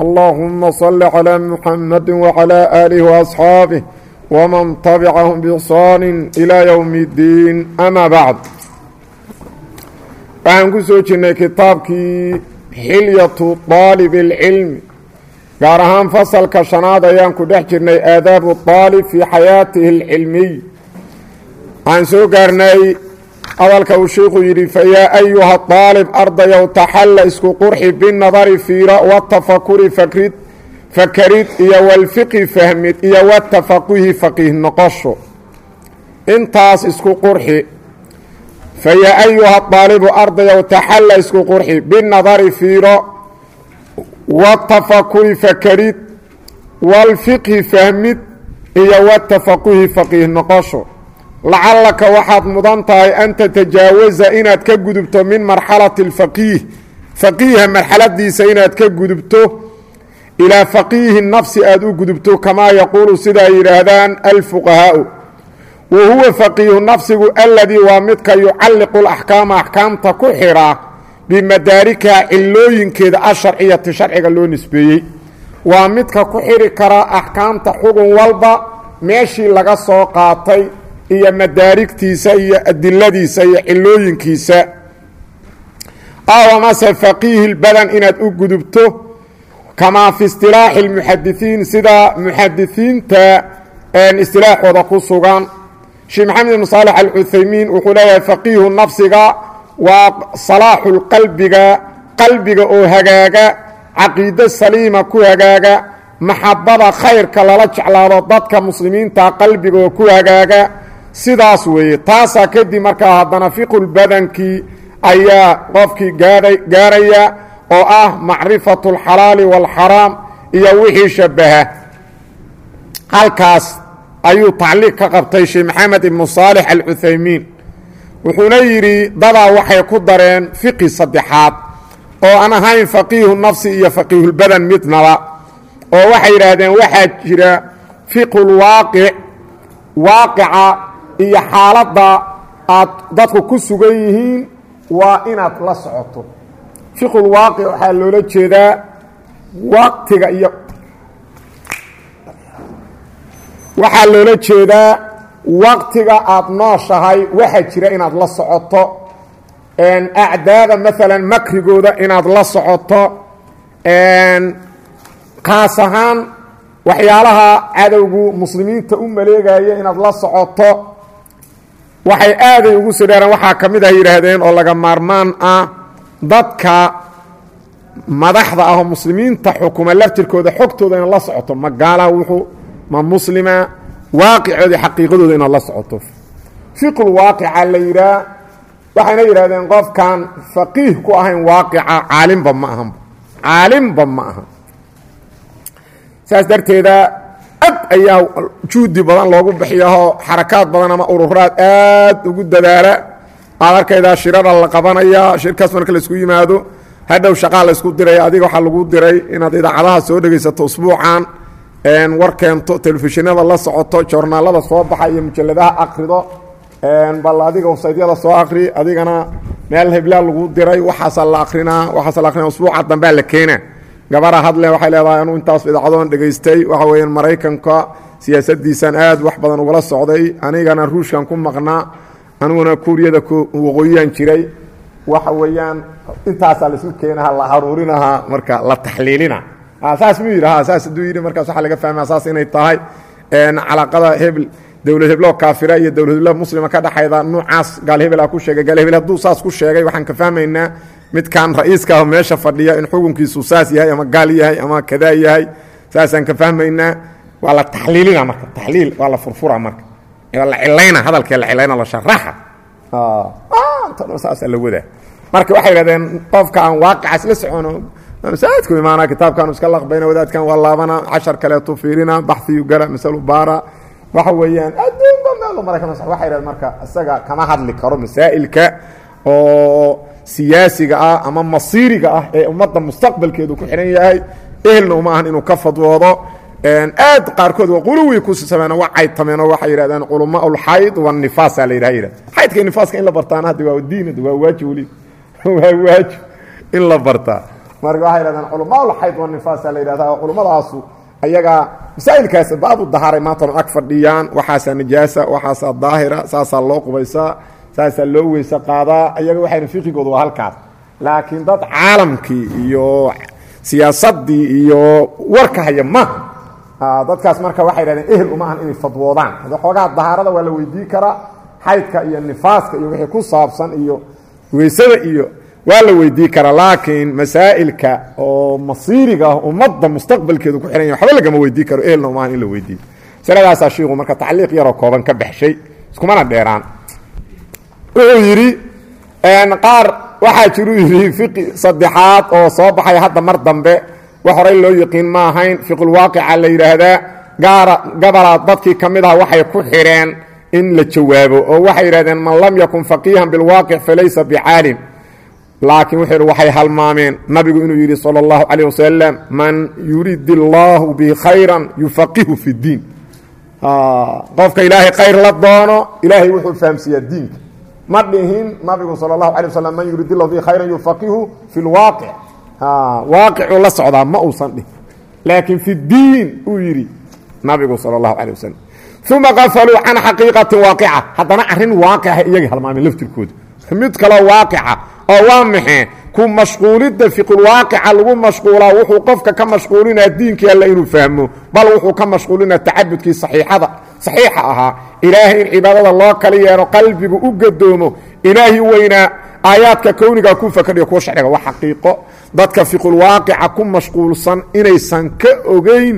اللهم صل على محمد وعلى آله وأصحابه ومن تبعهم بإحسان إلى يوم الدين أما بعد waxaan ku soo jirnay kitaabkii xilyatu daalib اlcilmi gaar ahaan fasalka shanaad ayaan ku dhex jirnay aadaabu daalib fii xayaatihi اlcilmiy waxaan soo gaarnay hadalka uu sheikhu yidhi fayaa ayuha daalib ardayow taxalla isku qurxi binadari fiira watafakuri fakrid fakarid iyo walfiqhi fahmid iyo watafaquhi faqiih noqosho. Intaas isku qurxi fayaa ayuha daalibu ardayow taxalla isku qurxi binadari fiiro watafakuri fakarid walfiqhi fahmid iyo watafaquhi faqiih noqosho lacallaka waxaad mudan tahay an tatajaawaza inaad ka gudubto min marxalati اlfaqiih faqiiha marxaladiisa inaad ka gudubto ilaa faqiihi nafsi aad u gudubto kamaa yaquulu sida ay yidhaahdaan alfuqahaau. Wa huwa faqiihu nafsigu aladii waa midka yucalliqu laxkaama axkaamta ku xidhaa bimadaarikaha cilooyinkeeda asharciyati sharciga loo nisbeeyey. Waa midka ku xidhi kara axkaamta xugun walba meeshii laga soo qaatay iyo madaarigtiisa iyo adiladiisa iyo cilooyinkiisa aw amase faqiihi lbadan inaad u gudubto? Kamaa fi istilaaxi اlmuxadisiin sida muxadisiinta istilaaxooda ku sugan. Sheekh maxamed ibn saalex alcuthaymiin wuxuu leeyahay faqiihu nafsiga waa salaaxu lqalbiga qalbiga oo hagaaga caqiido saliima ku hagaaga maxabada khayrka lala jeclaado dadka muslimiinta qalbiga oo ku hagaaga sidaas weeye taasaa kadib markaa haddana fiqulbadankii ayaa qofkii gaaraya oo ah macrifatu alxalaali waalxaraam iyo wixii shabaha halkaas ayuu tacliiq ka qabtay sheekh maxamed ibnu saalix alcuthaymiin. Wuxuuna yidhi dadaa waxay ku dareen fiqi saddexaad oo aan ahayn faqiihu nafsi iyo faqiihulbadan midnaba oo waxay yidhaahdeen waxaa jira fiqulwaaqic waaqica iyo xaaladda aad dadku ku sugan yihiin waa inaad la socoto. Fiqulwaaqic waxaa loola jeedaa waqtiga iyo waxaa loola jeedaa waqtiga aad nooshahay waxaa jira inaad la socoto. Acdaada maalan makrigooda inaad la socoto. Kaas ahaan waxyaalaha cadowgu muslimiinta u maleegaya inaad la socoto waxay aaday ugu soo waxaa ka mid ah yidhaahdeen oo laga maarmaan ah dadka madaxda ah oo muslimiinta xukuma laftirkooda xogtooda inaad la socoto ma gaala wuxuu ma muslima waaqicooda xaqiiqadooda inaad la socoto. Fiqul waaqica la yidhaah waxayna yidhahdeen qofkan faqiih ku ahayn waaqica caalimba ma ahan caalimba ma aha saas darteeda ayaa juudi badan loogu bixiyaoo xarakaad badan ama ururaad aad ugu dadaala. Aad arkaydaa shirada la qabanaya shirkaas marka la isku yimaado hadhow shaqaa laysku diraya adiga waxaa lagu diray inaad idaacadaha soo dhegaysato usbuucan war keento telefishinada la socoto joornaalada soo baxa iyo mujaladaha akrido bal adiga wsaydyada soo akri adigana meel heblaa lagu diray waxaasa la akrinaa waxaasa la akrina usbuuca dambea la keena gabara hadle waxay leedahay anuu intaas idacdoon dhegaystay. Waxa weeyaan maraykanka siyaasadiisan aad wax badan ugala socday. Anigana ruushkan ku maqnaa aniguna kuuriyada waqooyiyaan jiray. Waxa weeyaan intaasaa laisu keenaha la haruurinahaa marka la taxliilina. Saas muu yidhi? Saas hadduu yidhi markaas waxaa laga fahmaa saas inay tahay. Calaaqada hebel dowlad hebloo kaafira iyo dowlad heblo muslima ka dhexayda nuucaas gaal hebela ku sheegay. Gaal hebel hadduu saas ku sheegay waxaan ka fahmaynaa midkan ra'iiska ah meesha fadhiya in xukunkiisu saas yahay ama gaal yahay ama kadaa yahay saasaan ka fahmaynaa waa la taxliilina marka taxliil waa la furfura marka. La cilayna hadalkee la cilayna la sharaxa. Saasa la wadaa. Marka waxay yidhahdeen qofka aan waaqicas la socono masaajidku imaana kitaabkaanu iska laqbayna wadaadkan waa laabana cashar kaleetu fiirina baxiyu gala masalu baara. Waxa weeyaan adduunba meelu maray kama waxay yidhahdeen marka isaga kama hadli karo masaa'ilka oo siyaasiga ah ama masiiriga ah ee ummadda mustaqbalkeedu ku xidhan yahay ehelna uma ahan inuu ka fadwoodo. Aad qaarkood waa ku sameena waa caytameen oo waxay yidhahdeen culamaa ulxayd wanifaasa la yidhaha yidhahd xaydka nifaaska in la bartaana hadda waa diin waa waajib weli. Waa waajib in la bartaa. Marka waxay yidhahdeen culamaa ulxayd wanifaasa la yidhahda culumadaasu ayagaa masaa'ilkaas baab u daharay maantana ag fadhiyaan waxaasaa nijaasa waxaasaa daahira saasaa loo qubaysaa saasaa loo weyse qaadaa ayaga waxayna fiqigooda waa halkaas. Laakiin dad caalamkii iyo siyaasadii iyo warka haya ma. Dadkaas marka waxay dhahdeen ehel uma ahan inay fadwoodaan. Hada xoogaha dahaarada waa la weydii karaa xaydka iyo nifaaska iyo wixii ku saabsan iyo weysada iyo waa la weydii karaa. Laakiin masaa'ilka oo masiiriga ah ummadda mustaqbalkeedu ku xihan ya waxba lagama weydii karo. Ehelna uma ahan in la weydiiyo. Masaladaasaa shiiku marka tacliiq yaroo kooban ka baxshay iskumana dheeraan wuxuu yidhi qaar waxaa jiruu yidhi fiqi saddexaad oo soo baxay hadda mar dambe. Wax horay loo yiqiin ma ahayn. Fiqulwaaqica la yidhaahdaa gaara gabalaad dadkii ka mid ah waxay ku xidheen in la jawaabo oo waxay yidhahdeen man lam yakun faqiihan bilwaaqic falaysa bicaalim. Laakiin wuxuu waxay halmaameen. Nabigu inuu yidhi sala allahu calayh wasalam man yurid illaahu bi khayran yufaqihu fi ddiin qofka ilaahay khayr la doono ilaahay wuxuu fahamsiiyaa diinka ma dhihin nabigu sal اlahu alيه waslam man yurid ilahu bi khayra yufaqihu fi اlwaaqic waaqicuu la socdaa ma uusan dhihin laakiin fi diin uu yidhi nabigu sal اlahu alيه wasalam uma qafaluu can xaqiiqati waaqica haddana arrin waaqica iyagii halmaameen laftirkooda mid kaloo waaqica oo waa maxee ku mashquulidda fiqulwaaqica lagu mashquulaa wuxuu qofka ka mashquulinaa diinkii alle inuu fahmo bal wuxuu ka mashquulinaa tacabudkii saxiixada saxiixa ahaa. Ilaahay in cibaadada loo kala yeelo qalbigu u gadoomo ilaahi weynaa aayaadka kowniga ku fakadhiyo kuwa sharciga. Waa xaqiiqo. Dadka fiqulwaaqica ku mashquulsan inaysan ka ogeyn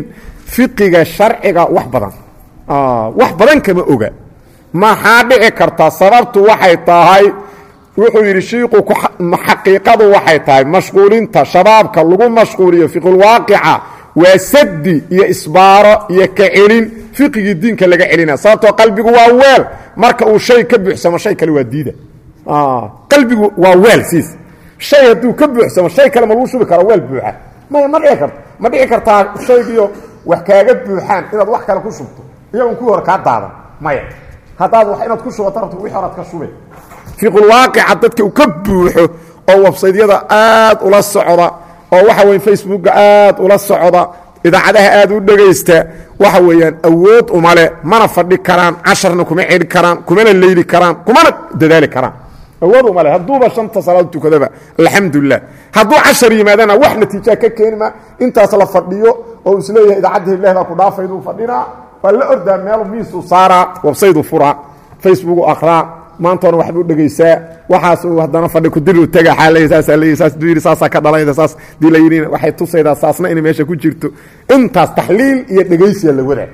fiqiga sharciga wax badan. Wax badan kama oga. Maxaa dhici karta? Sababtu waxay tahay wuxuu yidhi shiiku xaqiiqadu waxay tahay mashquulinta shabaabka lagu mashquuliyo fiqulwaaqica waa sadi iyo isbaaro iyo ka celin fiqigii diinka laga celina sababtoo qalbigu waa weel. Marka uu shay ka buuxsamo shay kale waa diida. Qalbigu waa weel siis shay hadduu ka buuxsamo shay kale ma lagu shubi karo weel buuxa. Maya ma dhici karto ma dhici kartaa shaygiyo wax kaaga buuxaan inaad wax kale ku shubto iyagon kuwii hore kaa daadan. Maya haddaad wax inaad ku shubato rabto wixii horaad ka shubay fiqulwaaqica dadka uu ka buuxo oo websaydyada aad ula socda oo waxa weye facebooka aad ula socda idaacadaha aad u dhegaysta waxa weeyaan awood umale mana fadhi karaan casharna kuma celi karaan kumana leyli karaan kumana dadaali karaan. Awood umale hadduuba shanta salaad tukadaba alxamdulilah hadduu cashar yimaadana wax natiijaa ka keenima intaas la fadhiyo oo is leeyahay idaacadda hiblahda ku dhaafayduu fadhinaa waa la ordaa meel miisuu saaraa websaydu furaa facebooku akraa maantoona waxbuu dhegaysaa waxaas haddana fadhi kudiru xaalay saasaa yidhi ka dhalayda saas dii la yidhina waxay tusaydaa saasna inay meesha ku jirto. Intaas taxliil iyo dhegaysiya la wadaa.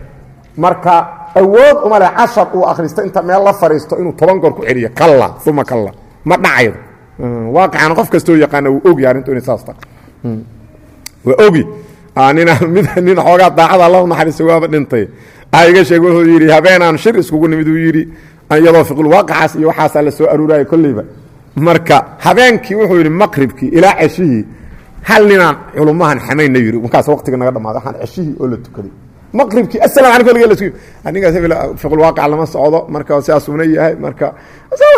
Marka awood uma leh cashar uu akhristo inta meel la fadhiisto inuu toban goor ku celiyo. Kalla uma kalla. Ma dhacaydo. Waaqicana qof kastoo yaqaana wuu ogi arrintu inay saas tahay. Waa ogi. Nin xoogaa daacada alla naxariista waaba dhintay. Iga sheeg wuxuu yidhi habeenaan shir iskugu nimid uu yidhi iyadoo fiqulwaaqacaas iyo waxaasaa la soo aruuraya kolleyba marka habeenkii wuxuu yidhi maqribkii ilaa ceshihii hal ninaan culummahan xamayna yidhi. Markaas waqtiga naga dhamaaday waxaan ceshihii oo la tukaday. Maqribkii aliga lasku anigaas hebel fiqulwaaqica lama socdo. Marka sidaasuna yahay. Marka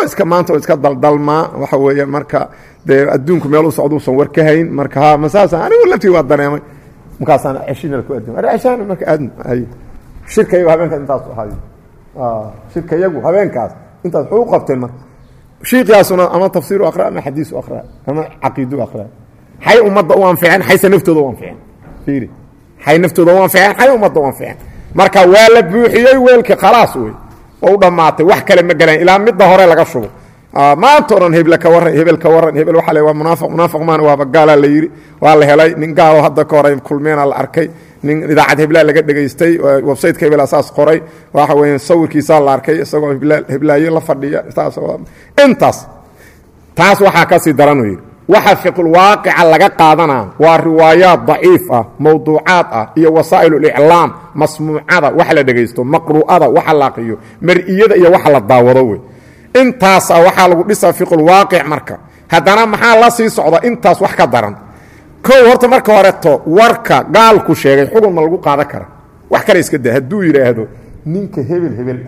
iska maanta oo iska daldalmaa waxa weeye marka dee adduunku meel u socdo usan war ka hayn. Marka ha masaasa anigu laftii waa dareemay. Markaasaan ceshina ku adima ceshaan marka aadna ay shirkayagu habeenkaas intaas ahaay shirka yagu habeenkaas. Intaas waxu qabteen marka shiikiyaasuna ama tafsiiru akhra ama xadiisu akhra ama caqiidu akhra xay ummadda u anficeen xayse naftooda u anficeen fiiri. Xay naftooda u anficeen xay ummadda u anficeen marka waa la buuxiyey weelkii khalaas wey. Oo u dhammaatay wax kale ma galaan ilaa midda hore laga shubo maanta o dhan hebel ka warran hebel ka warran hebel waxa le waa munaafiq munaafiq maana waaba gaalaa la yidhi waa la helay nin gaalo hadda ka hore kulmeena la arkay nin idaacad heblaa laga dhegaystay websayteka hebela saas qoray waxa weya sawirkiisaa la arkay isagoo heblaayo la fadhiya intaas taas waxaa ka sii daranuu yidhi waxa fiqulwaaqica laga qaadanaa waa riwaayaad daciif ah mawduucaad ah iyo wasaa'iluliclaam masmuucada wax la dhegaysto maqru'ada waxa la aqriyo mar'iyada iyo waxa la daawado wey intaasa waxaa lagu dhisaa fiqulwaaqic marka. Haddana maxaa la sii socda intaas wax ka daran? Kow horta marka horeto warka gaalku sheegay xugun ma lagu qaadan kara. Wax kale iska da hadduu yidhaahdo ninka hebel hebel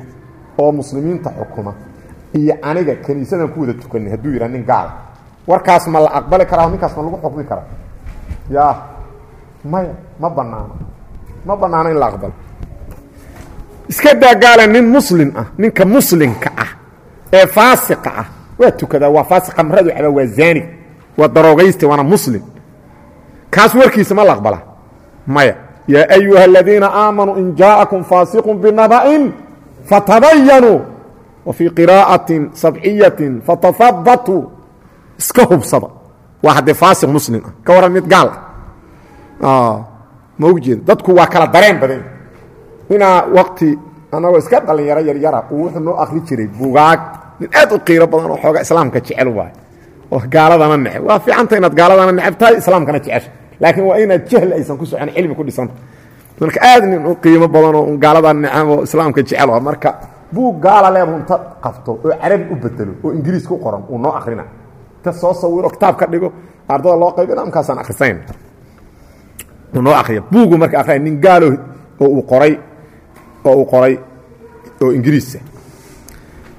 oo muslimiinta xukuma iyo aniga kaniisadan ku wada tukanay hadduu yidhah nin gaal. Warkaas ma la aqbali karaa ninkaas ma lagu xukmi karaa? Ya maya ma banaano ma banaano in la aqbalo. Iska daa gaala nin muslim ah ninka muslimka ah ee faasiqa ah. Waa tukadaa waa faasiq khamradu caba waa zaanig waa daroogayste waana muslim. Kaas warkiisa ma la aqbala maya yaa ayuha aladiina aamanuu in jaa'akum faasiqun binaba'in fatabayanuu wa fii qiraa'atin sabciyatin fatahabatuu iska hubsada. Waa haddee faasiq muslim ah. Ka waran mid gaal ah. Ma og jeeda dadku waa kala dareen badan ninaa wakti anagoo iska dhalinyaro yaryara uu wuxuu noo akri jiray bugaag nin aad u qiiro badan oo xooga islaamka jecel waay. Oo gaaladana neceb waa fiicanta inaad gaaladana neceb tahay islaamkana jecesha. Laakiin waa inaad jahli aysan ku socon cilmi ku dhisanta marka aad nin u qiimo badan oo gaalada neceb oo islaamka jecel waa marka buug gaala leedu inta qabto oo carabi u bedelo oo ingiriis ku qoran uu noo akrina ta soo sawiro kitaab ka dhigo ardada loo qaybina markaasaan akhrisayn. Noo akriya buugu marka akhriya nin gaalo oo uu qoray oo uu qoray oo ingiriisa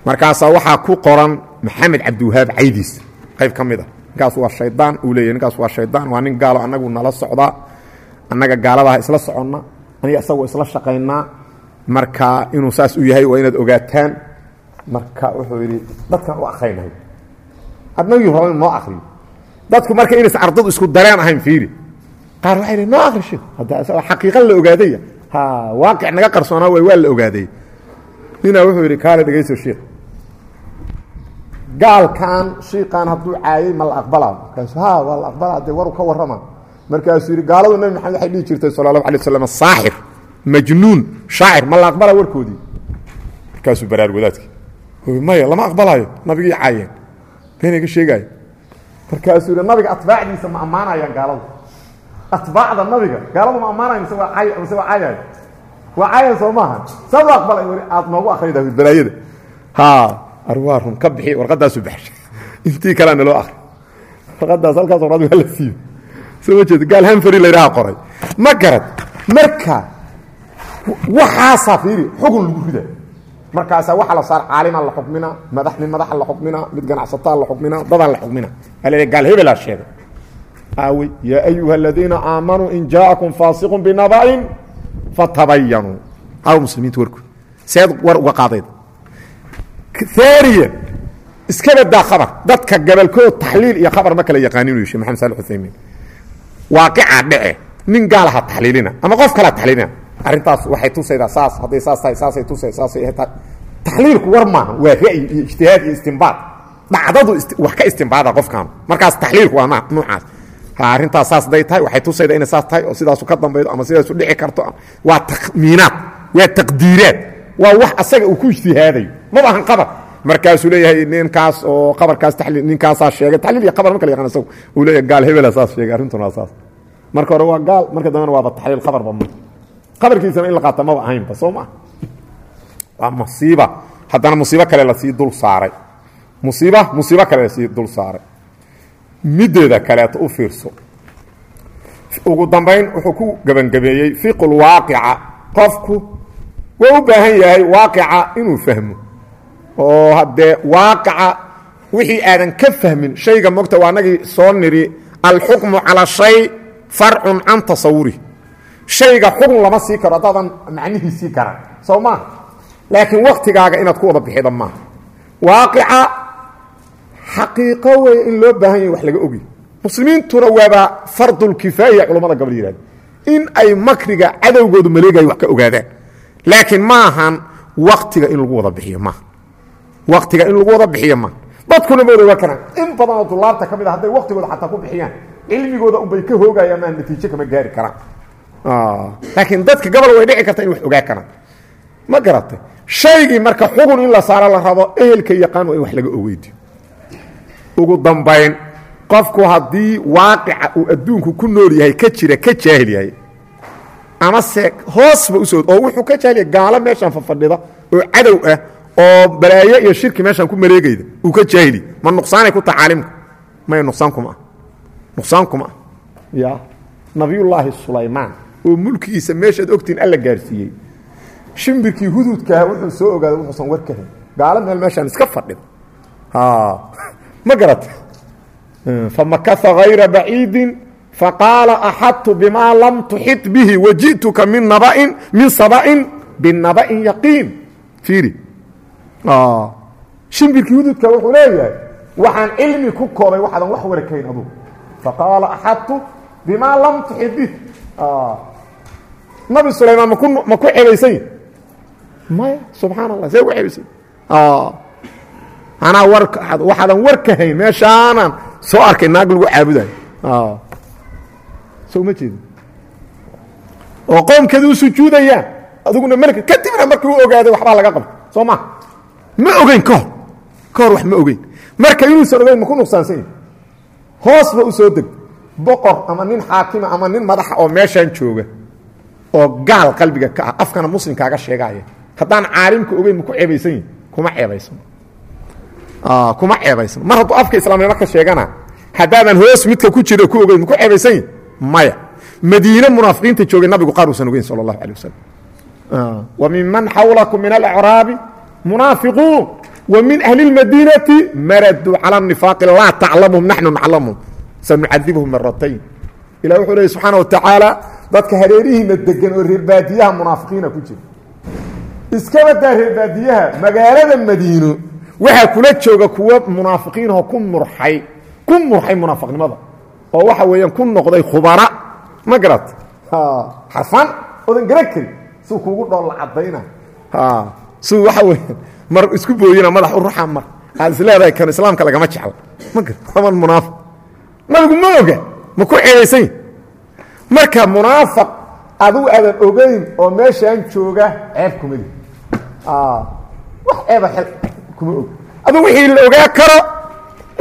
markaasaa waxaa ku qoran maxamed cabdiwahaab caydiis. Qayb ka mid a ninkaas waa shaydaan uu leeyahy ninkaas waa shaydaan. Waa nin gaalo annagu nala socdaa. Annaga gaaladaha isla soconna aniga isagoo isla shaqaynaa. Marka inuu saas u yahay waa inaad ogaataan. Marka wuxuu yidhi dadkan u akhraynahay adnagii raba noo akriyo dadku marka inaysan ardadu isku dareen ahayn fiiri. Qaar waxay dhi noo akrisho hadda xaqiiqa la ogaadaya. Ha waaqic naga qarsoonaa way waa la ogaaday. Ninaa wuxuu yidhi kaale dhegayso shiikh gaalkan shiiqan hadduu caayay ma la aqbalaa markaasu ha waa la aqbalaa dee waru ka warrama. Markaasuu yidhi gaaladu nabi maxamed waxay dhihi jirtay sala allahu alay waslam saaxir majnuun shaacir ma la aqbalaa warkoodii. Markaasuu baraar wadaadki maya lama aqbalaayo nabigii caayeen. Beenayga sheegaayo. Markaasuu yidhi nabiga atbaacdiisa ma ammaanayaan gaaladu. Atbaacda nabiga gaaladu ma ammaanayo mise waa caay mise waa caayayo waa caayan soo maaha? Saad u aqbalay weli aad noogu akrida balaayada ha arwaa run ka bixi warqadaasu baxshay intii kalea naloo akri warqadaas halkaas warqad waa la siiyo soo ma jeeda gaal hanfari la yidhaha qoray. Ma garad marka waxaasaa fiiri xugun lagu rida markaasaa waxaa la saar caalimaa la xukmina madax nin madaxa la xukmina mid ganacsataa la xukmina dadaan la xukmina. Alale gaal hebelaa sheegay. Aawey yaa ayuha aladiina aamanuu in jaa'akum faasiqun binaba'in fatabayanuu aw muslimiinta warkood seed war uga qaadayda aaniya iska badaa khabar. Dadka gabalkood taxliil iyo khabar ma kala yaqaanin u shee maxamed sali uthaymiin waaqicaa dhece nin gaalaha taxliilina ama qof kalea taxliilina. Arrintaas waxay tusaydaa saas hadday saas tahay saasay tusay saasay tahay taxliilku war maaha waa ra'yi iyo ijtihaad iyo istimbaad dhacdadu wax ka istimbaada qofkan markaas taxliilku waa noocaas. Arrintaas saas day tahay waxay tusayda inay saas tahay oo sidaasu ka dambaydo ama sidaasu dhici karto. Waa takhmiinaad waa taqdiiraad waa wax asaga uu ku ijtihaadayo maba ahan qabar markaasuu leeyahay ninkaas oo qabarkaas taliil ninkaasaa sheegay. Taliil iyo qabar ma kala yaqaan isagu. Uu leeyahay gaal hebela saas sheegay arrintuna saas marka hore waa gaal marka dambena waaba taxliil qabarba ma. Qabarkiisana in la qaata maba ahaynba soo maa waa musiiba. Haddana musiibo kale la sii dul saaray. Musiiba musiibo kale la sii dul saaray. Mideeda kaleeto u fiirso. Ugu dambayn wuxuu ku gebangabeeyey fiqulwaaqica qofku waa u baahan yahay waaqica inuu fahmo oo haddee waaqica wixii aadan ka fahmin shayga mogta waa anagii soo nidhi alxukmu calaa shay farcun can tasawuri. Shayga xukun lama sii karo haddaadan macnihiisii garan soo maa laakiin waktigaaga inaad ku wada bixida maaha waaqica xaqiiqo wey in loo baahan yahy wax laga ogy muslimiintuna waaba fardulkifaaya culamada gabal yihahda in ay makriga cadowgoodu maleegayo wax ka ogaadaan. Laakiin ma ahan waktiga in lagu wada bixiyo maaha waktiga in lagu wada bixiyo maaha dadkuna ma wada ogaa karaan. In badanoo dulaabta ka mid a hadday waktigooda xataa ku bixiyaan cilmigooda unbay ka hoogayaan maa natiijo kama gaari karaan. Laakiin dadka gabal way dhici karta in wax ogaa karaan. Ma garatay? Shaygii marka xugun in la saaro la rabo ehelka yaqaan waa in wax laga ogeydiyo ugu dambayn qofku haddii waaqica uu adduunku ku nool yahay ka jira ka jaahil yahay ama se hoosba u soo oo wuxuu ka jaahil yahay gaalo meeshaan fafadhida oo cadow ah oo balaayo iyo shirki meeshaan ku mareegayda uu ka jaahili. Ma nuqsaanay ku taha caalimka maya nuqsaan kuma ah. Nuqsaan kuma ah. Ya. Nabiyullaahi sulaymaan oo mulkigiisa meeshaad ogtiin alla gaarsiiyey. Shimbirkii hududkaah wuxuu soo ogaaday wuxuusan war gaalo meel meeshaan iska fadhida. Ma garata? Famakaa hayra baciidin faqaala axadtu bimaa lam tuxit bihi waji'tuka min nabain min saba'in binaba'in yaqiin. Fiiri shimbirkii hududka wuxuu leeyahay waxaan cilmi ku koobay waxaadan wax wara kayn adugu faqaala axadtu bimaa lam tuxit bih nabi sulaymaan maku ma ku cebaysany maya subxaan allah see gu cebaysany anaa war waxaadan war ka hayn meeshaanan soo arkay naag lagu caabudayo. Soo ma jeedi oo qoomkeeda u sujuudayaan adiguna melka kadibna markii u ogaaday waxbaa laga qabta soo ma ma ogeyn ka hor ka hor wax ma ogeyn. Marka inuusan ogeyn maku nuqsaansan yahi hoosba u soo deg. Boqor ama nin xaakima ama nin madaxa oo meeshaan jooga oo gaal qalbiga ka ah afkana muslimkaaga sheegaaya haddaan caalimka ogeyn maku ceebaysan yihi kuma ceebaysan. Kuma ceebaysan. Mar hadduu afka islaamnimo ka sheegana haddaadan hoos midka ku jira ku ogeyn maku ceebaysan yihi maya. Madiine munaafiqiinta joogay nabigu qaar uusan ogeyn sala allahu alay wasalam wa min man xawlakum min alacraabi munaafiquun. Wa min ahli اlmadiinati maraduu cala nifaaqi laa taclamuhum naxnu naclamuhum sanucadibhum maratayn ilah wuxuu leey subxaana wa tacaala dadka hareerihiina degan oo reerbaadiyaha munaafiqiina ku jira. Iskabadaa reerbaadiyaha magaalada madiino waxaa kula jooga kuwo munaafiqiinahoo ku murxay ku murxay munaafiqnimada. Oo waxa weeyaan ku noqday khubara. Ma garat xarfan odan gara karin siu kuugu dhoolla cadayna siu waxa weya mar isku booyina madax u ruxa mar. Aad is leedahay kan islaamka lagama jeclo ma gar aman munaafiq nabigu ma oga ma ku ceebaysany marka munaafiq adigu aadan ogeyn oo meeshaan jooga ceeb kuma li wax ceeba xel kuma og adigu wixii la ogaa karo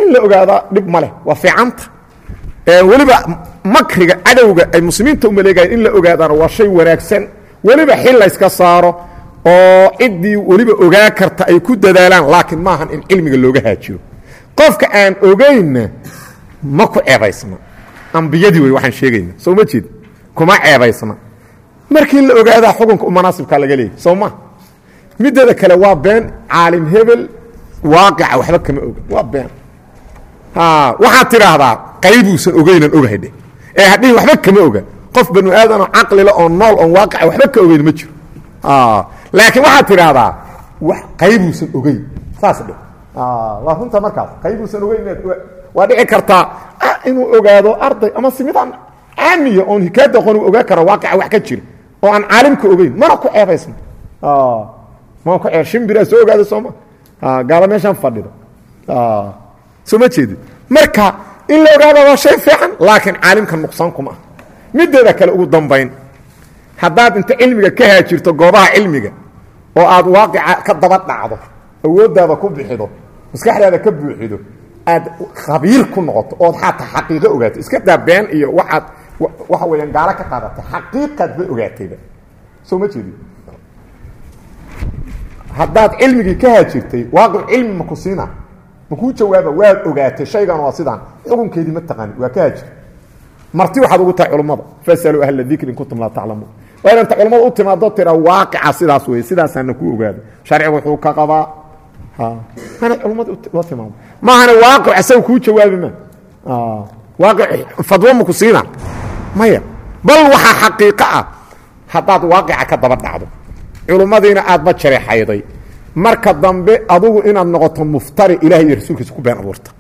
in la ogaadaa dhib ma leh. Waa fiicanta. Weliba makriga cadowga ay muslimiinta u maleegayen in la ogaadaana waa shay wanaagsan. Weliba xil layska saaro oo ciddii weliba ogaa karta ay ku dadaalaan laakiin maahan in cilmiga looga haajiro qofka aan ogeynna ma ku ceebaysna ambiyadii wey waxaan sheegayna. Soo ma jeed kuma ceebaysna markii la ogaadaa xukunka u manaasibkaa laga leeyay soo ma? Mideeda kale waa been caalim hebel waaqica waxba kama oga waa been. Waxaad tidhaahdaa qaybuusan ogeynan ogahay dheh ee hadhihin waxba kama oga. Qof banu aadanoo caqlila oo nool oon waaqica waxba ka ogeyn ma jiro laakiin waxaad tidhaahdaa wax qaybuusan ogeyn saas dheh waa runta markaas qaybuusan ogeyn waa dhici kartaa inuu ogaado arday ama simidaan caamiya oon hikaada aqoon u ogaa karo waaqica wax ka jira oo aan caalimka ogeyn mana ku ceebaysna ma ku ceeb shimbiraa soo ogaada sooma gaalo meeshaan fadhida soo ma jeedid marka in la ogaada waa shay fiican laakiin caalimka nuqsaan kuma ah mideeda kale ugu dambayn haddaad inta cilmiga ka haajirto goobaha cilmiga oo aad waaqica ka daba dhacdo awooddaada ku bixido maskaxdaada ka buuxido aad khabiir ku noqoto ood xataa xaqiiqo ogaato iska daa been iyo waxaad waxa weeyaan gaalo ka qaadatay xaqiiqaad ba ogaatayba. Soo ma jeedid haddaad cilmigii ka haajirtay waaqic cilmi maku siina. Makuu jawaaba waad ogaatay shaygan waa sidaan. Xukunkeedii ma taqaani waa ka haajir marti waxaad ugu tahay culummada fasaluu ahla dikri in kuntum laa taclamuun waa inanta culummada u timaado tira waaqica sidaas wey sidaasaana ku ogaada. Sharcigu wuxuu ka qabaa. Ana culummada loo timaado. Maahane waaqic asaga kuu jawaabi ma. Waaqic fadwo maku siina. Maya. Bal waxaa xaqiiqo ah haddaad waaqica ka daba dhacdo culummadiina aadba jareexayday. Marka dambe adugu inaad noqoto muftari ilahay iyo rasuulkiisa ku been abuurta.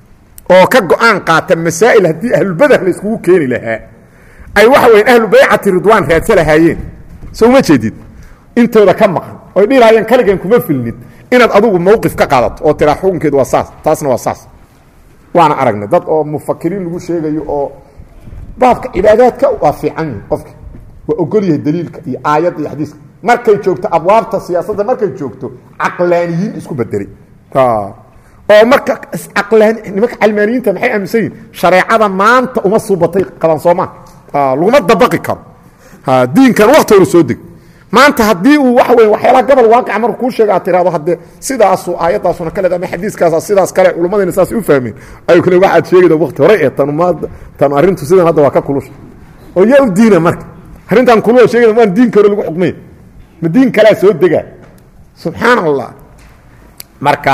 Oo ka go'aan qaata masaa'il haddii ahlulbader la iskugu keeni lahaa. Ay waxa weyan ahlu baycati ridwaan raadsa lahaayeen soo ma jeedid? Intooda ka maqan. Oy dhihi lahaayeen kaligan kuma filnid. Inaad adugu mawqif ka qaadato oo tiraa xukunkeedu waa saas. Taasna waa saas. Waana aragnay dad oo mufakiriin lagu sheegayo oo baabka cibaadaadka waa fiican yihiin qofka. Waa ogol yahay daliilka iyo aayadda iyo xadiiska. Markay joogto abwaabta siyaasadda markay joogto caqlaaniyiin isku bedelay oo marka nimanka calmaaniyiinta maxay aaminsan yihiin shareecada maanta uma suubatay qaban soomaa laguma dabaqi karo diinkan wakti hore soo deg. Maanta haddii uu waxa wey waxyaalaha gobol waaqica marku kuu sheega aad tirahdo hadde sidaasu aayaddaasuna ka leed ama xadiiskaasa sidaas kale culummadayna saas u fahmeen ay kule waxaad sheegayda wakti hore ee tanuma tan arrintu sidan hadda waa ka kulusha oo yaa u diina marka. Arrintan kulula sheegayda maan diinka hore lagu xukmaya ma diin kalea soo degaa subxaan allah marka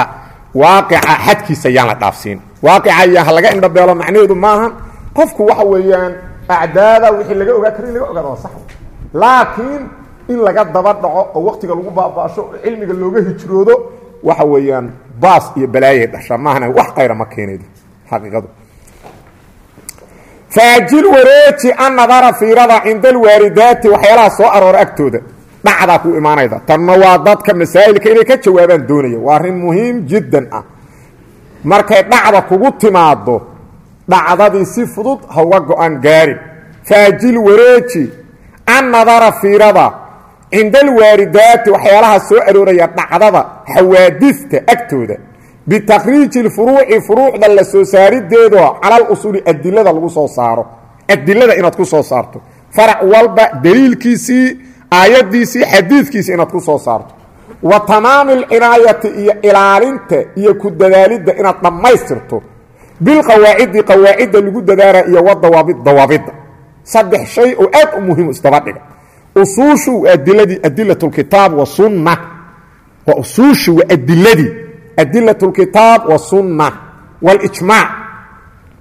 waaqica xadkiisa yaan la dhaafsiin. Waaqica ayaa ha laga indhabeelo macnaheedu maaha qofku waxa weeyaan acdaada wixii laga ogaa kara laga ogaado waa sax. Laakiin in laga daba dhaco oo waktiga lagu baabaasho oo cilmiga looga hijroodo waxa weeyaan baas iyo balaayay dhasha. Maahana wax qayra ma keenaydo xaqiiqadu. Faajil wareeji an fiirada cinda alwaaridaati waxyaalaha soo aroora agtooda. Dhacdaa ku imaanayda. Tanna waa dadka masaa'ilka inay ka jawaabaan doonaya. Waa arrin muhiim jiddan ah. Markay dhacda kugu timaado dhacdadii si fudud ha uga go'aan gaarin faajil wareeji an nadara fiirada. Cinda alwaaridaati waxyaalaha soo arooraya dhacdada xawaadista agtooda. Bitakriiji lfuruuci furuucda la soo saarideedo calal usuuli adilada lagu soo saaro. Adilada inaad ku soo saarto. Farac walba daliilkiisii aayadiisii xadiidkiisii inaad ku soo saarto. Wa tamaami alcinaayati iyo ilaalinta iyo ku dadaalidda inaad dhammaystirto bilqawaacidi qawaacidda lagu dadaala iyo wadawaabid dawaabidda saddex shay oo aad u muhiim isdaba dhiga. Usuushu waa adiladii adilat lkitaab wasunna waa usuushu waa adiladii adilat lkitaab wasunna walijmaac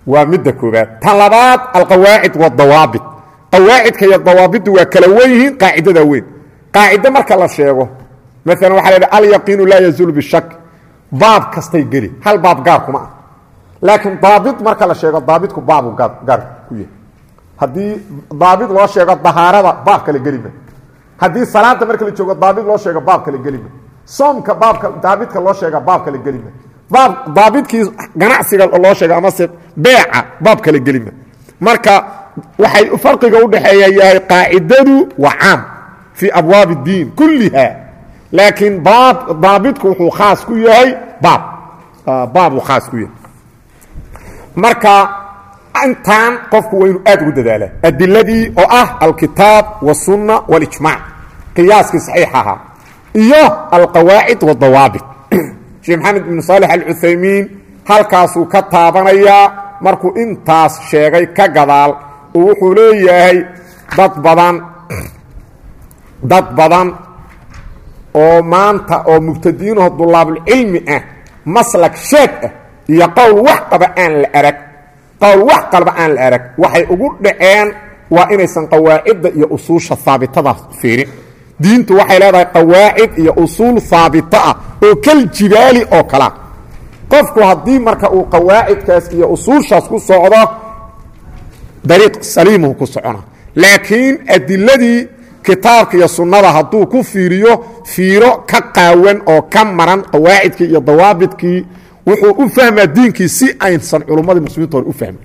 waa midda koobaad tan labaad alqawaacid wadawaabit qawaacidka iyo dawaabiddu waa kala wen qaacidada weyn. Qaacido marka la sheego maalan waxa la idhi alyaqiinu laa yazuulu bishak baab kastay geli. Hal baab gaar kuma ah laakiin daabit marka la sheego daabitku baabu gaar ku yahay. Haddii daabit loo sheego dahaarada baab kale geli ma. Haddii salaada marka la joogo daabit loo sheego baab kale geli ma. Soomka baabka daabitka loo sheega baab kale geli ma. Baab daabitkii ganacsiga loo sheega amase beeca baab kale geli ma. Marka waxay farqiga udhaxeeya yahay qaacidadu waa caam fii abwaab اdiin kulliha. Laakiin baab daabitku wuxuu khaas ku yahay baab. Baabuu khaas ku yahay marka intaan qofku waa inuu aad ugu dadaalaa adiladii oo ah alkitaab wالsunna wاlijmac qiyaaskii saxiix ahaa iyo alqawaacid wاdawaabit sheekh maxamed ibn saalex alcuthaymiin halkaasuu ka taabanayaa markuu intaas sheegay ka gadaal oo wuxuu leeyahay dad badan dad badan oo maanta oo mubtadiinoo dulaabulcilmi ah maslak sheeg ah iyo qowl wax qaba aan la arag. Qowl wax qalba aan la arag. Waxay ugu dhaceen waa inaysan qawaacidda iyo usuusha haabitadaas fiirin. Diintu waxay leedahay qawaacid iyo usuul haabito ah oo kal jibaali oo kalea qofku haddii marka uu qawaacidkaas iyo usuushaas ku socdo dariiq saliimuhu ku socona. Laakiin adiladii kitaabka iyo sunnada hadduu ku fiiriyo fiiro ka qaawan oo ka maran qawaacidkii iyo dawaabidkii wuxuu u fahmaa diinkii si aysan culummadii muslimiinta hore u fahmin.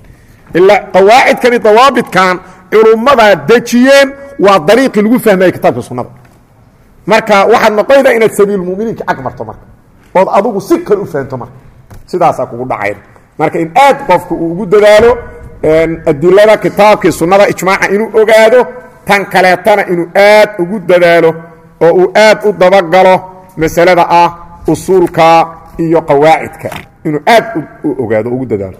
Ilaa qawaacidkan iyo dawaabidkan culummadaa dejiyeen waa dariiqii lagu fahmaya kitaabka sunnada. Marka waxaad noqonaydaa inaad sabiilmuminiinka ag marto marka ood adugu si kale u fahamto marka sidaasaa kugu dhacayn marka in aad qofku uu ugu dadaalo adilada kitaabkii sunnada ijmaaca inuu ogaado tan kaleetana inuu aad ugu dadaalo oo uu aad u dabagalo masalada ah usuulka iyo qawaacidka inuu aad u ogaado ugu dadaalo.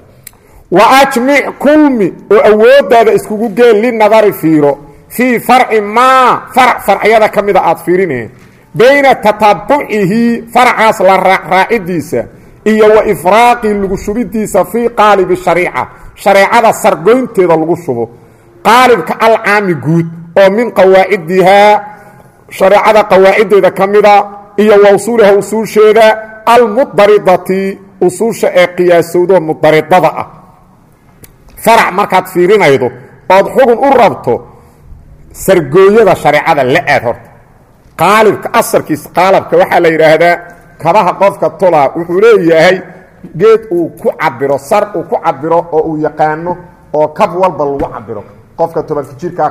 Wa ajmic kulmi oo awooddaada iskugu geel linadari fiiro fii farci maa farac farcyada ka mida aad fiirineen bayna tatabucihi faracaas la raacraacidiisa iyo wa ifraaqii lagu shubidiisa fii qaalibi shariica shareecada sargoynteeda lagu shubo. Qaalibka alcaami guud oo min qawaacidihaa shareecada qawaaciddeeda ka mida iyo wa usuuliha usuusheeda almudaridati usuusha ee qiyaasowdo mudaridada ah. Farac markaad fiirinaydo ood xugun u rabto sargooyada shareecada la aad horta. Qaalibka asalkiisa qaalabka waxaa la yidhaahdaa kabaha qofka tolaa wuxuu leeyahay geed uu ku cabiro sar uu ku cabiro oo uu yaqaano oo kab walba lagu cabiro qofka tobanka jirkaa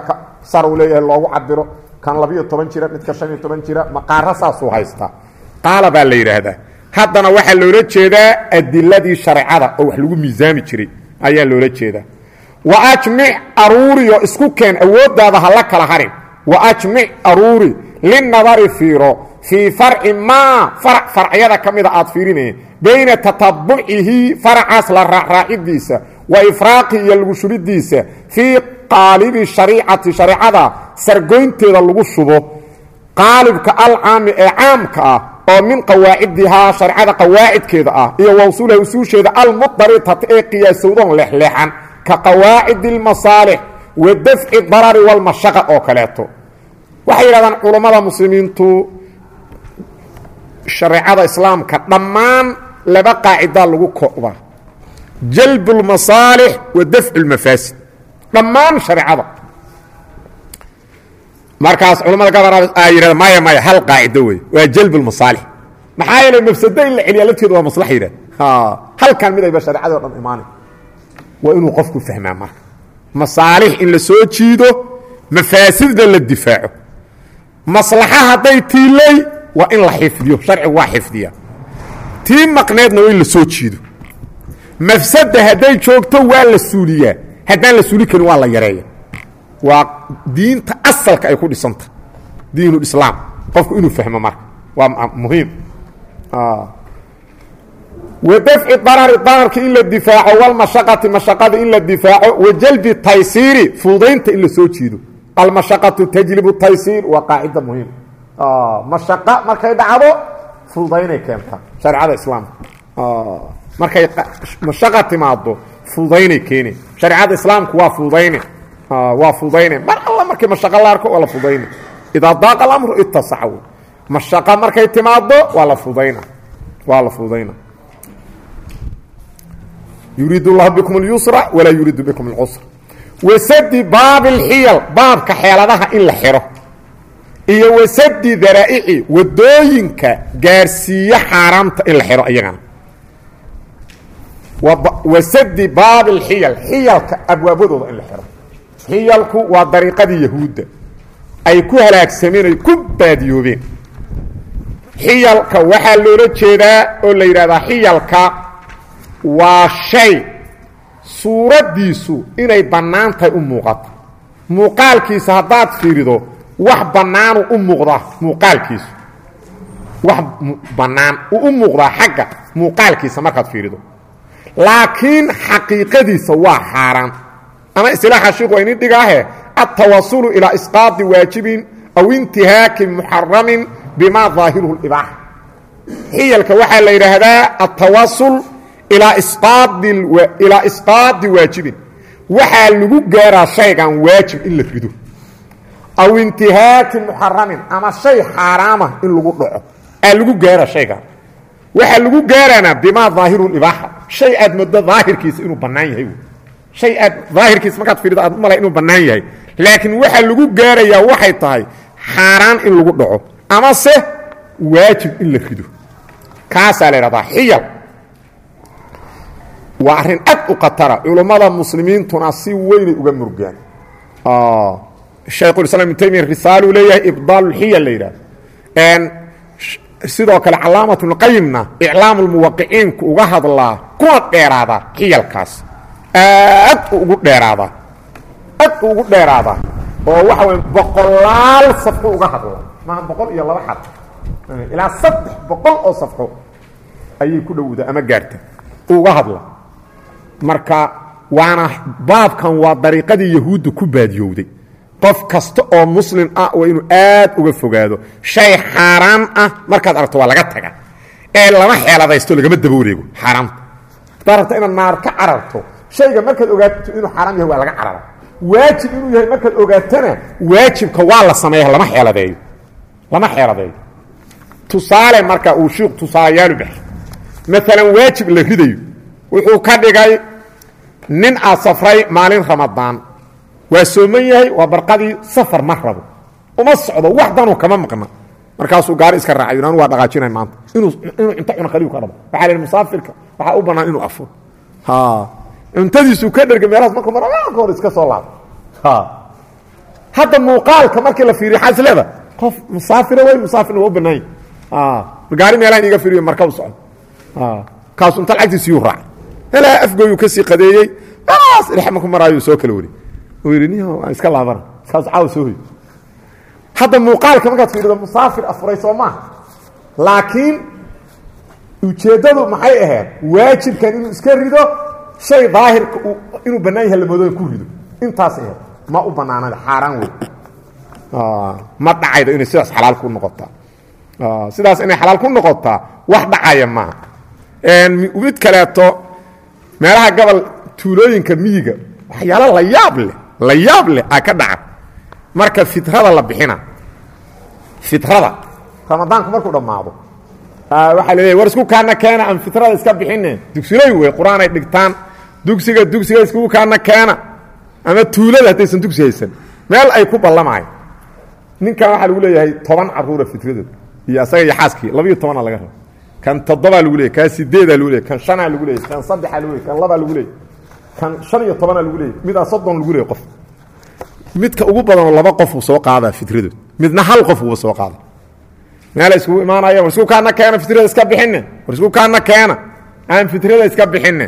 sar uu leeyahay loogu cabiro kan labiyo toban jira midka shan iyo toban jira maqaaro saasuu haystaa. Qaalabaa la yidhaahdaa haddana waxaa loola jeedaa adiladii shareecada oo wax lagu miisaami jiray ayaa loola jeedaa. Wa ajmic aruuriyo isku keen awooddaada ha la kala harin. Wa ajmic aruuri linadari fiiro fii farci maa farac farcyada ka mida aad fiirinaya bayna tatabucihi faracaas la raacraacidiisa wa ifraaqi iyo lagu shubidiisa. Fii qaalibi shariicati shareecada sargoynteeda lagu shubo. Qaalibka alcaami ee caamka ah oo min qawaacidihaa shareecada qawaacidkeeda ah iyo wawsuulaha usuusheeda almudaritati ee qiyaasowdan leexleexan ka qawaacidi اlmasaalix wa dafci darari walmashaqa oo kaleeto waxay yidhahdaan culammada muslimiintu shareecada islaamka dhammaan laba qaacidaa lagu koobaa jalb اlmasaalix wa dafcu اlmafaasid dhammaan shareecada markaas culamada gabara aa yidhahda maya maya hal qaacido wey waa jalb اlmasaalix maxaa yeelay mafsado in la celiyaa lafteedu waa maslax yidhah halkan mid ayba shareecadii o dhan imaanay. Waa inuu qofku fahmaa marka. Masaalix in la soo jiido mafaasidna la difaaco. Maslaxa hadday tiilay waa in la xifdiyo sharcigu waa xifdiya. Tii maqneedna waa in la soo jiido. Mafsada hadday joogto waa la suuliyaa. Haddaan la suuli karin waa la yareeya waa diinta asalka ay ku dhisanta. Diinulislaam qofku inuu fahmo marka. Waa muhiim. Wa dafci darari dararka in la difaaco walmashaqati mashaqada in la difaaco wa jalbi taysiiri fududaynta in la soo almashaqatu tajlibu taysiir waa qaacida muhiim. Mashaqa markay dhacdo fududaynay keentaa shareecada islaamka markay mashaqa timaado fududaynay keene shareecada islaamku waa fududayne waa fududayne mar alla markii mashaqa la arko waa la fududayne idaa daaqa alamru itasaca wey mashaqa markay timaado waa la fududayna waa la fududayna yuriid اllahu bikum اlyusra walaa yuriidu bikum اlcusra wasadi baabi اlxiyal baabka xeeladaha in la xiro iyo wasadi daraa'ici wadooyinka gaarsiiyo xaaraamta in la xiro iyagana wasadi baabi اlxiyal xiyalka abwaabadooda in la xiro xiyalku waa dariiqadii yahuudda. Ay ku halaagsameen ay ku baadiyoobeen. Xiyalka waxaa loola jeedaa oo la yidhahdaa xiyalka waa shay suuraddiisu inay bannaan tahay u muuqato muuqaalkiisa haddaad fiirido wax bannaanu u muuqdaa muuqaalkiisu wax bannaan uu u muuqdaa xagga muuqaalkiisa markaad fiirido. Laakiin xaqiiqadiisa waa xaaraan ama istilaaxa shiiku ayni dhigaahe altawasulu ilaa isqaadi waajibin aw intihaaki muxaramin bimaa daahiruhu libaaxa xiyalka waxaa la yidhaahdaa altawasul ilaa isqaadi waajibin. Waxaa lagu gaaraa shaygan waajib in la rido. Aw intihaaki muxaramin ama shay xaaraama in lagu dhaco. Aa lagu gaara shaygan. Waxaa lagu gaaraana bimaa daahiru ibaaxa shay aad moodo daahirkiisa inuu bannaan hay aad daahirkiisa markaad fiirido aad umala inuu bannaan yahay. Laakiin waxaa lagu gaarayaa waxay tahay xaaraan in lagu dhaco amase waajib in la rido. Kaasaa la idhahdaa xiyal. Waa arrin aad u khatara culummada muslimiintuna si weynay uga murgaan. Shaykhulislaam ibnu taymiya risaaluu leeyahay ibdaalulxiyal la yidhahdo. Sidoo kale calaamatulqayimna iclaamulmuwaqiciinku uga hadlaa kuna dheeraadaa xiyalkaas aad ugu dheeraadaa aad u ugu dheeraadaa oo waxa waya boqolaal safxo uga hadla maaha boqol iyo laba xad ilaa saddex boqol oo safxo ayay ku dhowda ama gaarta. Uga hadla. Marka waana baabkan waa dariiqadii yahuudda ku baadiyowday. Qof kasta oo muslim ah waa inuu aad uga fogaado. Shay xaaraan ah markaad aragto waa laga taga ee lama xeeladaysto lagama daba wareego xaaraamta haddaad rabta inaad naar ka cararto shayga markaad ogaato inuu xaaraam yahay waa laga carara. Waajib inuu yahay markaad ogaatona waajibka waa la sameeya lama xeeladeeyo. Lama xeeladeeyo. Tusaale marka uu shiiku tusaalayaalu baxay maalan waajib la ridayo. Wuxuu ka dhigay nin aad safray maalin ramadaan. Waa sooman yahay waa barqadii safar ma rabo. Uma socdo wax danuu kama maqna. Markaasuu gaari iska raacay anu waa dhaqaajinay maanta. Inuu inuu cunto cuna kaliyu ka rabo. Waxaa la musaafirka waxaa u bannaan inuu afuro cuntadiisuu ka dherga meelahaas markuu marka hor iska soo laabo hadda muuqaalka markii la fiiriyo xaasleda qof musaafira way musaafirna waa u bannaanya gaari meelahan iga firiyo marka u socdo kaasu inta lacagtiisiyuu raacay meelaha afgooyuu ka sii qadeeyey. Bas dhex marku maraayu soo kala wari uu yidhi nin aan iska laabana. Iskaas caawa soo hoy hadda muuqaalka markaad fiirido musaafir afuray soo maaha laakiin ujeeddadu maxay ahayd? Waajibkan inuu iska rido shay daahirka inuu bannaan yahay lamadooda ku rido. Intaas ahayd ma u bannaanada xaaraan wey ma dhacaydo inay sidaas xalaal ku noqotaa. Sidaas inay xalaal ku noqotaa wax dhacaya maaha. Mid kaleeto meelaha gobol tuulooyinka miyiga waxyaalo la yaab leh la yaab leh a ka dhaca marka fitrada la bixina. Fitrada. Ramadaanku markuu dhammaado waxaa la leeya war isku kaana keena aan fitrada iska bixine dugsilooy wey qur'aan ay dhigtaan dugsiga dugsiga iskugu kaana keena. Ama tuulada haddaysan dugsi haysan. Meel ay ku ballamahay ninkan waxaa lagu leeyahay toban caruura fitradood iyo asaga iyo xaaskii tobana laga rabo kan toddobaa lagu leeyay kan sideedaa lagu leeyay kan shanaa lagu leeyay kan saddexaa lagu leeyay kan labaa lagu leeyay kan shan iyo tobanaa lagu leeyay midaa soddon lagu leeyay qof. Midka ugu badanoo laba qof soo qaadaa fitradood midna hal qof uuba soo qaada. Meela iskugu imaanaya isku kaana keena fitrada iska bixine war isku kaana keena. Aan fitrada iska bixine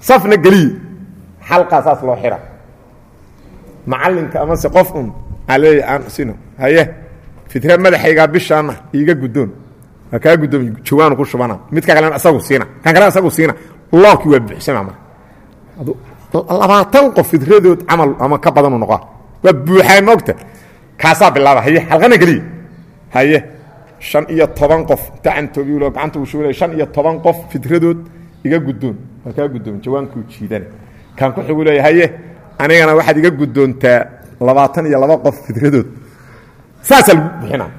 safna geliye xalqaa saas loo xira. Macalinka amase qof un aa leeya aan sino haye fitra madaxaygaa bishaana iiga guddoon. Waa kaa guddoomiy jawaanu ku shubana. Midka kalena isagu siina. Kan kalena isagu siina. Loorkii waa buuxsama marka labaatan qof fitradood camal ama ka badanu noqoa waa buuxaa moogta kaasaa bilaaba. Haye xalqana geliye haye shan iyo toban qof. Tacantoobiyulo gacanta uu shuulay shan iyo toban qof fitradood iga guddoon waa kaa guddoomi jawaankuu jiidana kaan ku xigu leeya haye anigana waxaad iga guddoontaa labaatan iyo laba qof fitradood saasaa lagu bixinaa.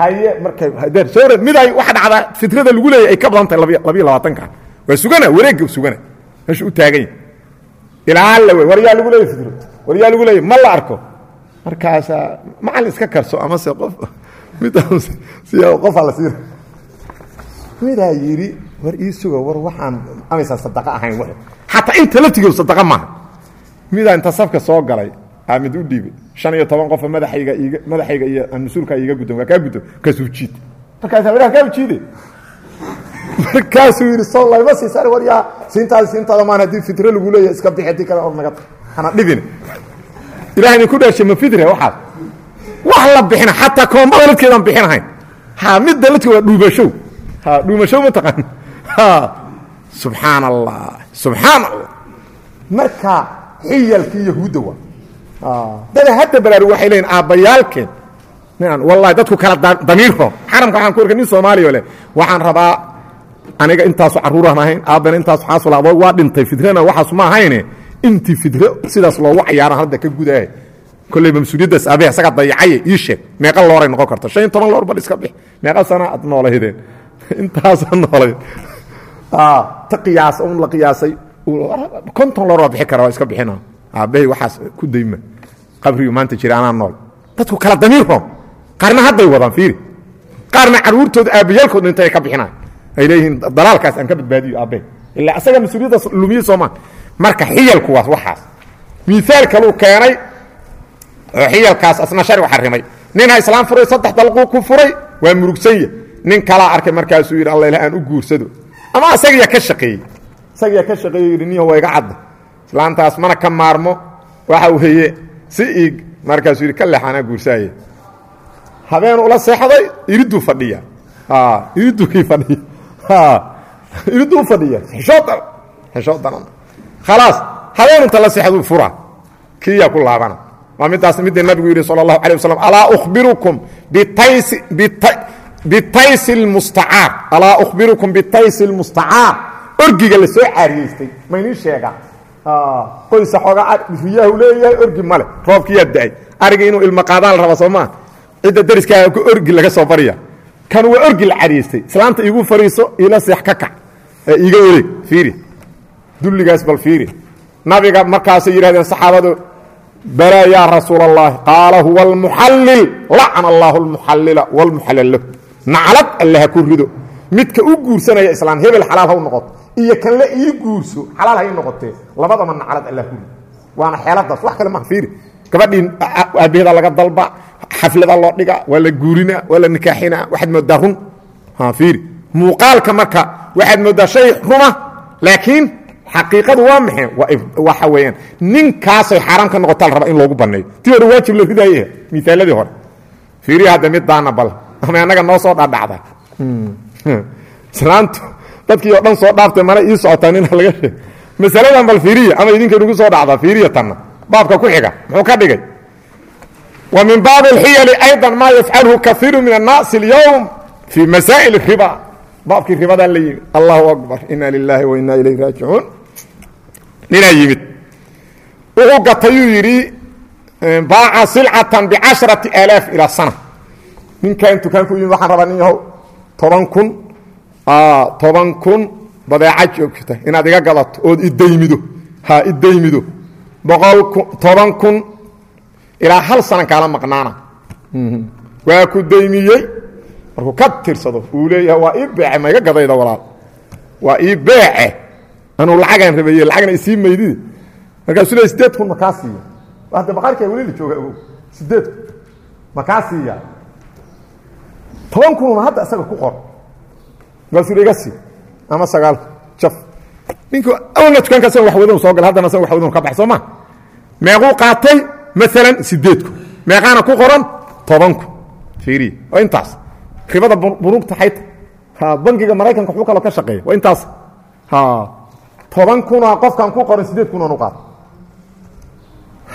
Haye markay soo miday waxa dhacdaa fitrada lagu leeyahy ay ka badan tahay labiyo labaatanka waa sugana wareegga sugana. Meeshu u taagan yahy ilaa la wey war yaa lagu leeyay fitro war yaa lagu leeyay ma la arko. Markaasaa macalin iska karso amase qof mid qofaa la siina midaa yidhi war ii suga war waxaan amaysan sadaqa ahayn xataa inta laftigeedu sadaqa maaha. Midaa inta safka soo galay aa mid u dhiibay. Shan iyo toban qofa madaxayga iiga madaxayga iyo mas'uulkaa iiga guddoon waa kaa guddoon kaasuu jiid. Markaasaa wadaha kaa jiide markaasuu yidhi so layma siisaan war yaa siintaada siintaada maan haddii fitre lagu leeyahay iska bixi haddii kale or naga hana dhibin. Ilahay idin ku dhaashay ma fitre waxaas. Wax la bixina xataa koombada ladkeedaan bixinahayn ha midda ladkeed waa dhuumashow ha dhuumashow ma taqaan subxaan allah subxaan allah marka xiyalkii yahuudda waa. Dada hadda baraarug waxay leeyiin aabbayaalkeen wallahi dadku kala damiirho xaramka waxaan ku arkay nin soomaaliya leh. Waxaan rabaa aniga intaasu carruuraan ahayn aabbana intaasu xaasul adoog waa dhintay fitrena waxaas ma ahayne. Intii fitro sidaas loogu cayaaran hadda ka gudaaya kolleyba mas'uuliyaddaas aabeh isaga dayacaye ii sheeg. Meeqa looray noqon karta. Shan iyo toban loor bal iska bix meeqa sana aad noolaydeen intaasa noolayd ta qiyaas un la qiyaasay. Konton waa bixi kara iska bixina aabbahay waxaas ku dayma qabrigu maanta jira anaa nool. Dadku kala damiirho qaarna hadday wadaan fiiri. Qaarna carruurtooda aabbayaalkooda inta ay ka bixinaan. Ay leeyihiin dalaalkaas aan ka badbaadiyo aabbahay ilaa asaga mas'uuliyaddaas lumiye soomaa marka xiyalku waa waxaas. Miaal kaluu keenay oo xiyalkaas asna sharci xarimay ninha islaam furay saddex dalquu ku furay waa murugsanya nin kalaa arkay markaasuu yidhi alla aan u guursado ama asagiya ka shaqeeyey. Asagiya ka shaqeeyey yidhi niyo waa iga cadda. Islaantaas mana ka maarmo waxa weeye si iig markaasuu yidhi ka leexanaa guursaaye. Habeen ula seexday iriduu fadhiya. Iriduukii fadhiya. Iriduu fadhiya. Xishoodan xishoodanan khalaas habeenunta la seexduu fura. Kiyaa ku laabana. Waa midaas midii nabigu yidhi sala allahu alay wasalam alaa ukhbirukum bitaysi bitay bitaysi mustacaar alaa ukhbirukum bitaysi mustacaar orgiga la soo caariyeystay maynii sheegaa qoysa xoogaa riyaahu leeyahay orgi male roobkiyaa da'ay ariga inuu ilmo qaadaa la rabaa soo maa cidda dariskaaga ku orgi laga soo barya kan waa orgi la cariyeystay islaanta iigu fariiso ila seex ka kac ee iiga oreeg fiiri dulligaas bal fiiri nabiga markaasay yidhahdeen saxaabadu balaa yaa rasuul allahi qaala huwa almuxallil lacana allaahu almuxallila wlmuxallil lahu naclad alle ha ku rido. Midka u guursanaya islaan hebel xalaal ha noqoto iyo kan la ii guurso xalaal hay noqotee labadaba naclad alle ha ku rido. Waana xeeladaas wax kale maha fiiri. Gabadhii aabbaheeda laga dalba xaflada loo dhiga waa guurina waa la nikaaxina waxaad moodaa run iiri muuqaalka marka waxaad mooddaa shay ruma laakiin xaqiiqadu waa maxay? Waxa weeyaan ninkaasay xaaraam ka noqota la in loogu banneeyo. Tii waajib la ridaaye miaaladii hore. Fiiriya hadda mid daana bal ama annaga noo soo dhadhacda islaantu dadkii oo dhan soo dhaaftay mana ii socotaa nina laga sheeg masaladan bal fiiriya ama idinka inugu soo dhacdaa fiiriya tanna baabka ku xiga muxuu ka dhigay? Wa min baabi alxiyali ayضa maa yafcalhu kaiiru min annaasi اlyowm fii masaa'il riba. Baabkii ribadaa la yimid. Allahu akbar ina lilaahi wa ilayh raajicuun ninaa yimid. Wuxuu gatayuu yidhi baaca silcatan bicasharati aalaaf ilaa sana ninkan dukaanku yimid waxaan rabaa nin yahow toban kun toban kun badeeca joogta inaad iga gadato ood idaymido ha idaymido boqol kun toban kun ilaa hal sanan kaala maqnaana. Waa ku daymiyey markuu ka tirsado uu leeyahay waa ii beece ma iga gadayda walaal. Waa ii beece. Anuu lacagaan rabeeye lacagna isii maydide markaasuu leey sideed kun makaa siiya. Hadda baqaarkaa weli la jooga ogow. Sideed kun. Makaa siiya toban kununa hadda isaga ku qor. Markaasuu iga sii ama sagaal jaf. Ninku awalna dukaanka asaga wax wadanu soo gala haddana asaga wax wadanu ka bax soo ma. Meequu qaatay maalan sideed kun meeqaana ku qoran toban kun. Fiiriya waa intaas. Ribada bunuugta xayta ha bangiga maraykanka waxuu kaloo ka shaqeeya. Waa intaas. Ha toban kunaa qofkan ku qoran sideed kunan u qaata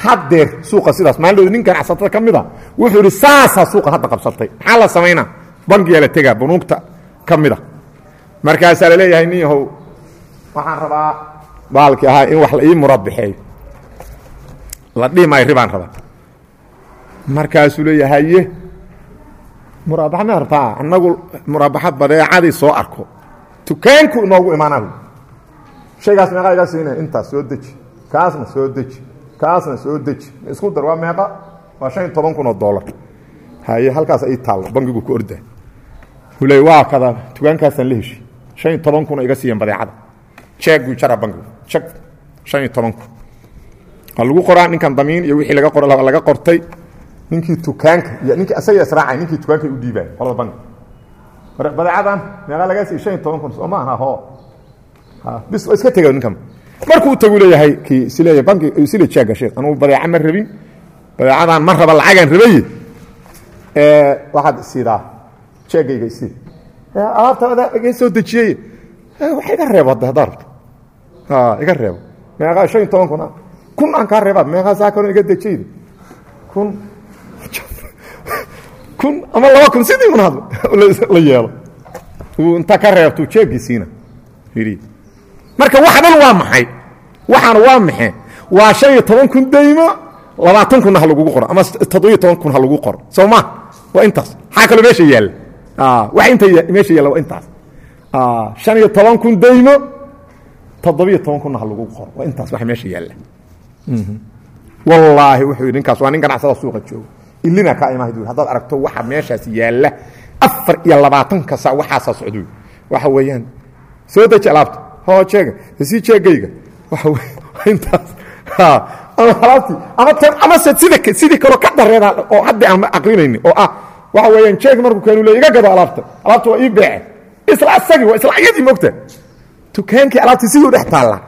haddeer suuqa sidaas. Maalidooda nin ganacsatada ka mid a. Wuxuu idhi saasaa suuqa hadda qabsatay. Maxaa la samaynaa bangigaa la tegaa bunuugta ka mid a markaasaa la leeyahay nin yahow waxaan rabaa. Baalkii ahaa in wax la ii murabixeeyo la dhihi maayo ribaan rabaa. Markaasuu leeyahay haye muraabaxa ma rabtaa annagu muraabaxa badeecadii soo arko. Dukaanku inoogu imaanaa shaygaas meeqaa iga siinaya intaas soo deji. Kaasna soo deji. Kaasna soo deji. Isku dar waa meeqa? Waa shan iyo toban kun oo dollar. Haye halkaas ii taallo bangigu ku orda uu leey waa kada dukaankaasaan la heshi shan iyo toban kun iga siiyan badeecada. Jeeguu jara bangigu jeg shan iyo toban kun. Waa lagu qoraa ninkan damiin iyo wixii laga qortay. Ninkii dukaanka iyo ninkii asaga israacay ninkii dukaanka u dhiibay qolada bangi. Badeecadan meeqaa laga siiy shan iyo toban kun soo ma aha ho bis iska tega ninkan. Markuu tagu leeyahay kii isleeya banki isle jeega sheekh anugu badeeca ma rabin. Badeecadan ma raba lacagaan rabaye waxaad isiidaa jeegayga isii. Alaabta adaa iga soo dejiyey. Wax iga reebo hadda rabto iga reebo meeqaa shan iyo toban kun kun aan kaa reebaa meeqaa saa kaloo iga dejiyeyda kun. Kun ama laba kun sidii un had la yeelo. Uu inta ka reebtuu jeeggiisiina ii marka waxa dhan waa maxay? Waxaana waa maxe waa shan iyo toban kun daymo labaatan kunna ha lagugu qoro ama toddobiyo toban kun ha lagu qoro. Soo ma? Waa intaas. Maxaa kaloo meesha yaalla wax inta meesha yaalla waa intaas. Shan iyo toban kun daymo toddobiyo toban kunna ha lagugu qoro. Waa intaas waxa meesha yaalla. Wallaahi wuxuu yidhi ninkaas waa nin ganacsada suuqa jooga ilina kaa imahayd haddaad aragto waxa meeshaas yaalla afar iyo labaatanka sa waxaasaa socdo waxa weeyaan soo deji alaabta. Hoo jeega sii jeegayga wey intaas. Ama alaabtii ama tan ama se sida sidii kaloo ka dareeda oo hadda aan aqrinayni oo ah waxa weeyaan jeeg markuu keenu le iga gado alaabta alaabta waa ii beece. Isla asagii waa isla ayadii mogta dukaankii alaabtii sidii u dhex taallaa.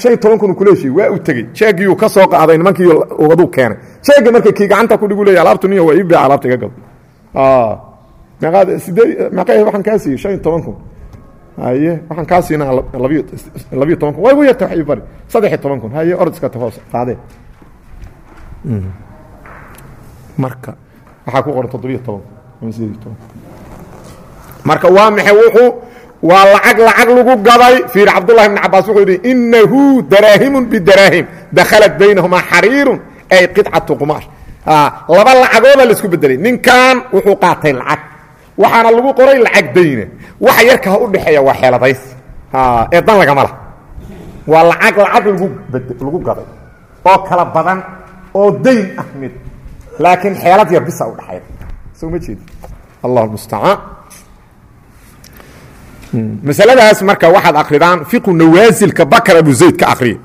Shan iyo toban kun kuleeshii waa u tegey. Jeegiyuu ka soo qaaday nimankii waduu keenay. Jeega marka kii gacanta ku dhigu leeya alaabtu niyo waa ii beece alaabta iga gado meeqaad sideed meeqa waxaan kaa siiyey shan iyo toban kun. Haye waxaan kaa siinaa labiyo labiyo toban kun. Waa igu yarta wax ii bari. Saddex iyo toban kun. Haye ordiska ta hoos qaadee marka waxaa ku qoran toddobiyo toban. Kun ama sideed iyo toban. Marka waa maxay? Wuxuu waa lacag lacag lagu gaday. Fiir cabdullahi bn cabaas wuxuu yidhi inahu daraahimun bidaraahim dakhalat baynahumaa xariirun ay qidcatu qumaash laba lacagooda la isku bedelay ninkan wuxuu qaatay lacag. Waxaana lagu qoray lacag dayna waxa yarka ha u dhexeeya waa xeeladays. Ee dan lagama lah waa lacag lacag lagu gaday. Oo kala badan oo dayn ah mid laakiin xeelad yar bisa u dhexayda soo ma jeedi allah mustacaan masaladaas marka waxaad akridaan fiqu nawaasilka bakar abu zayd ka akriya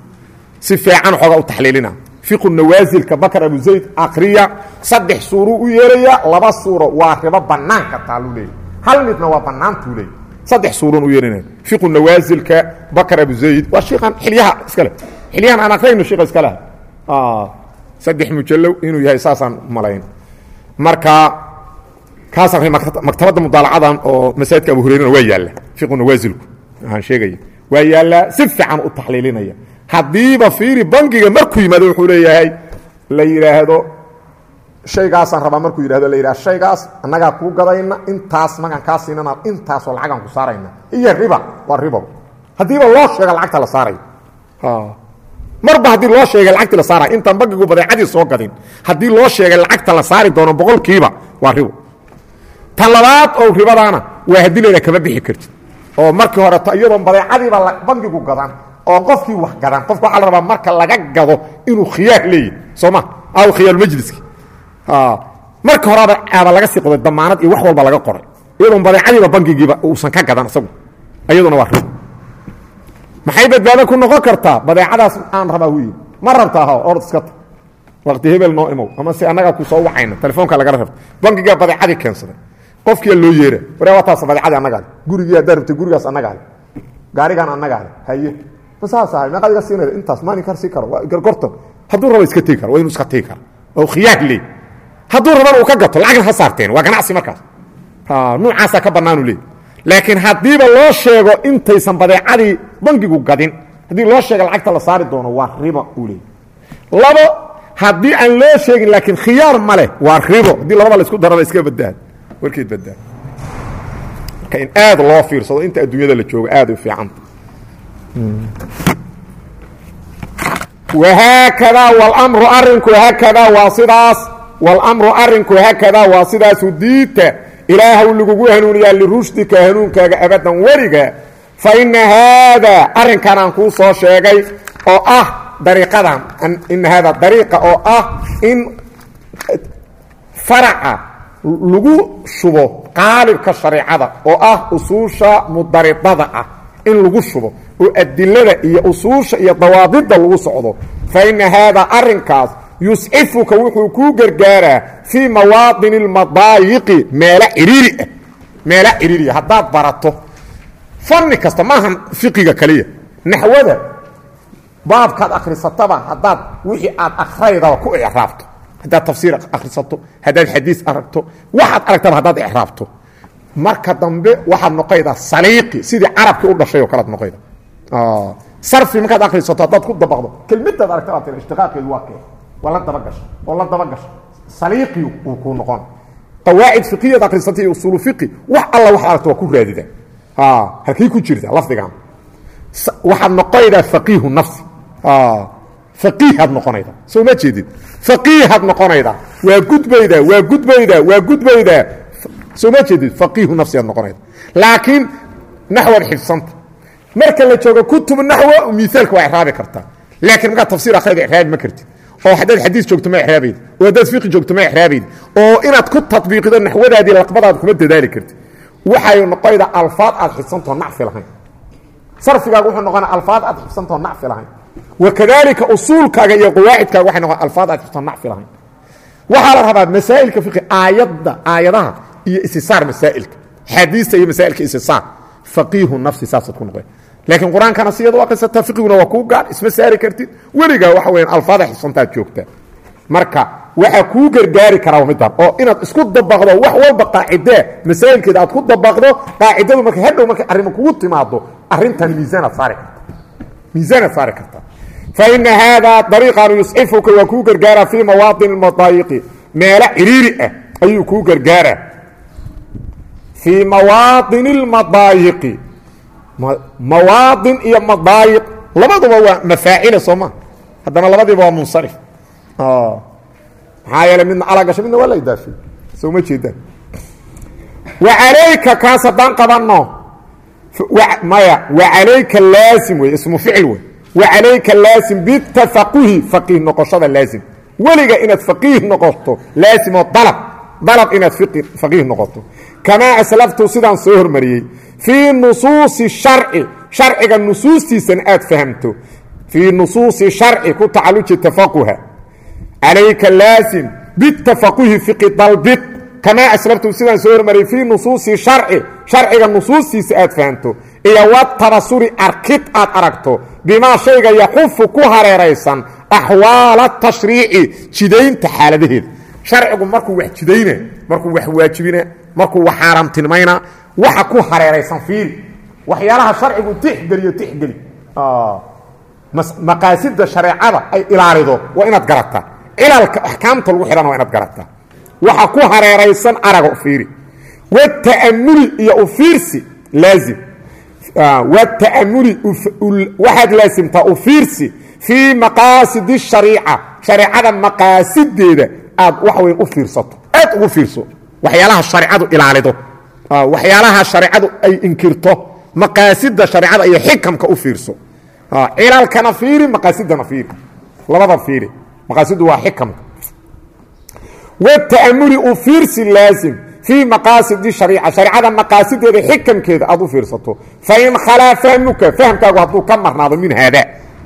si fiican xooga u taxliilina fiqu nawaasilka bakar abu zayd akriya saddex suuruu u yeeraya laba suuro waa ribo banaanka taaluu leeyahy hal midna waa banaantuu leey saddex suuran u yeelinaya fiqu nawaasilka bakar abu zayd waa shiikan xilyaha iskale xilyahan aan akrayno shiika iskale saddex mujallow inuu yahay saasaan malayn. Marka kaas akray maktabadda mudaalacadan oo masaajidka abu hurayrana waa yaalla. Fiqu nawaasilku aan sheegaya waa yaallaa si fiican u taxliilinaya. Haddiiba fiiri bangiga markuu yimaado wuxuu leeyahay la yidhaahdo shaygaasaan rabaa markuu yidhahdo la yidhahdo shaygaas annagaa kuu gadayna intaas magaan kaa siinana intaasoo lacagaan ku saarayna. Iyo riba waa ribo haddiiba loo sheega lacagta la saarayo marba haddii loo sheegay lacagtii la saarayo intaan bangigu badeecadii soo gadin haddii loo sheegay lacagta la saari doono boqolkiiba waa ribo. Tan labaad oo ribadaana waa haddii la yidhaha kama bixi kartid. Oo markii horeto iyadoon badeecadiiba bangigu gadan oo qofkii wax gadan qofka waxaa la rabaa marka laga gado inuu khiyaar leeyahy soo ma? Aw khiyaarmajliski marka horeaba aaba laga sii qoday damaanad iyo wax walba laga qoray. Iyadoon badeecadiiba bangigiiba uusan ka gadan isagu iyaduna waa ribo maxay badbaado ku noqon kartaa? Badeecadaas aan rabaa hu ma rabtaa ha ord iska ta waqti hebel noo imow. Ama si annagaa ku wacayna telefoonka lagala rabta bangigaa badeecadii keensaday. Qofkiia loo yeera waree waa taas badeecadii annagaa gurigii haddaa rabtay gurigaas annagaa gaarigaan annagaa haye. Ma saas iga siinayda intaas maalin kar sii karo. Waa gargortan hadduu rabo iska tegi karo waa inuu iska tegi karo. Oo khiyaar leey hadduu rabana uu ka gato lacagna ha saarteen. Waa ganacsi markaas. Nuucaasaa ka bannaanu leey. Laakiin haddiiba loo sheego intaysan badeecadii bangigu gadin. Haddii loo sheega lacagta la saari doono waa ribo uu leey labo haddii aan loo sheegin laakiin khiyaar ma leh waa ribo. Haddii labada la isku daraba iska badbaad warkeed badbaad marka in aad loo fiirsado inta adduunyada la joogo aad u fiicanta wahaakadaa wاlmru arinku haakadaa waa sidaas. Wاlmru arinku haakadaa waa sidaas. Hudiita ilaahaw lagugu hanuuniyaa lirushdika hanuunkaaga abadan weliga faina haada arrinkan aan kuu soo sheegay oo ah dariiqadan ina haada dariiqa oo ah in faraca lagu shubo qaalibka shareecada oo ah usuusha mudaridada ah in lagu shubo oo adilada iyo usuusha iyo dawaabidda lagu socdo fa ina haada arrinkaas yuscifuka wuxuu kuu gargaaraa fii mawaadin اlmadaayiqi meelo ciriiri ah meelo ciriiriya haddaad barato fanni kasta maaha fiqiga kaliya. Naxwada baabkaad akhrisataba haddaad wixii aad akhraydaba ku icraabto haddaad tafsiir akhrisato haddaad xadiis aragto waxaad aragtaba haddaad icraabto marka dambe waxaad noqaydaa saliiqi sidii carabkii u dhashay oo kalead noqayda. Sarfi markaad akhrisato haddaad ku dabaqdo. Kelmadaad aragta baa tira ishtiqaaqeedu waa kee? Waa la dabagasha oo la dabagasha saliiqi uu kuu noqon. Qawaacid fiqiyaad akhrisatay iyo usuulu fiqi wax alla waxaad aragto waa ku raadida halkii ku jirta lafdigan. Waxaad noqonaydaa faqiihu nafsi. Faqiihaad noqonayda soo ma jeedid faqiihaad noqonayda waa gudbayda waa gudbayda waa gudbayda soo ma jeedid faqiihu nafsi aad noqonayda laakiin naxwaad xifsanta marka la joogo kutub naxwa miaalka waa icraabi kartaa laakiin markaad tafsiir akhrida icraabi ma kartid. Oo haddaad xadiis joogto ma icraabayd. Oo haddaad fiqi joogto ma icraabayd. Oo inaad ku tatbiiqido naxwadaadii laqbadaada kuma dadaali kartid waxay noqonaydaa alfaad aad xifsantao nacfi lahayn sarfigaaga wuxuu noqonaa alfaad aad xifsantao nacfi lahayn wakadalika usuulkaaga iyo qawaacidkaaga waxay noqon alfaad aad xifsantao nacfi lahayn waxaa la rabaa masaa'ilka fiqi aayadda aayadaha iyo isisaar masaa'ilka. Xadiista iyo masaa'ilka isisaar faqiihu nafsi saasaad ku noqon laakiin qur'aankana sideed u akrisataa fiqiguna waa kuu gaar isma saari kartid. Weligaa waxa weyaan alfaada xifsantaad joogtaa. Marka waxaa kuu gargaari karaa middan oo inaad isku dabaqdo wax walba qaacidee masaa'ilkeeda aad ku dabaqdo qaacidadu marka hadhow markay arrimo kugu timaado arrintan miisaanaad saari karta. Miisaanaad saari kartaa fa ina dariiqan yuscifuka waa kuu gargaaraa fii mawaadin اmadaayiqi meelo ciriiri ah ayuu kuu gargaaraa fii mawaadin اlmadaayiqi mawaadin iyo madaayiq labaduba waa mafaacila soo maa haddana labadiiba waa munsarif maxaa yeele midna ala gasho midna waa la idaafiy soo ma jeedaan. Wacalayka kaas haddaan qabanno maya wacalayka laasim wey ismu ficil wey wacalayka laasim bitafaquhi faqiih noqoshada laasim weliga inaad faqiih noqoto laasimoo dalab dalab inaad faqiih noqoto. Kamaa aslaftu sidaan soo hormariyey fii nusuusi sharci sharciga nusuustiisana aad fahamto. Fii nusuusi sharci ku tacaluji tafaquha calayka laasim bitafaquhi fiqi dalbid kamaa aslabtum sidaan soo hormariyey fii nusuusi sharci sharciga nusuustiisa aad fahanto iyo watabasuri arkid aad aragto bimaa shayga yaxufu ku hareeraysan axwaala tashriici jidaynta xaaladaheeda sharcigu markuu wax jidayna markuu wax waajibina markuu wax xaaraamtilmayna waxa ku hareeraysan fiiri waxyaalaha sharcigu tixgeliyo tixgeli maqaasida shareecada ay ilaalido waa inaad garataa cilalka axkaamta lagu xidhana waa inaad garataa. Waxa ku hareeraysan arago fiiri. Wata'amuli iyo ufiirsi laazim. Wata'amuli waxaad laasimtaa ufiirsi fii maqaasidi shariica. Shareecada maqaasideeda aad wax weyn u fiirsato. Aad ugu fiirso. Waxyaalaha shareecadu ilaalido. Waxyaalaha shareecadu ay inkirto. Maqaasida shareecada iyo xikamka u fiirso. Cilalkana fiiri maqaasidana fiiri. Labada fiiri maqaasidu waa xikamka. Wata'amuli u fiirsi laazim fii maqaasidi shariica. Shareecada maqaasideeda xikamkeeda aad u fiirsato. Fain khalaa fahmuka fahmkaagu hadduu ka marnaado min haada.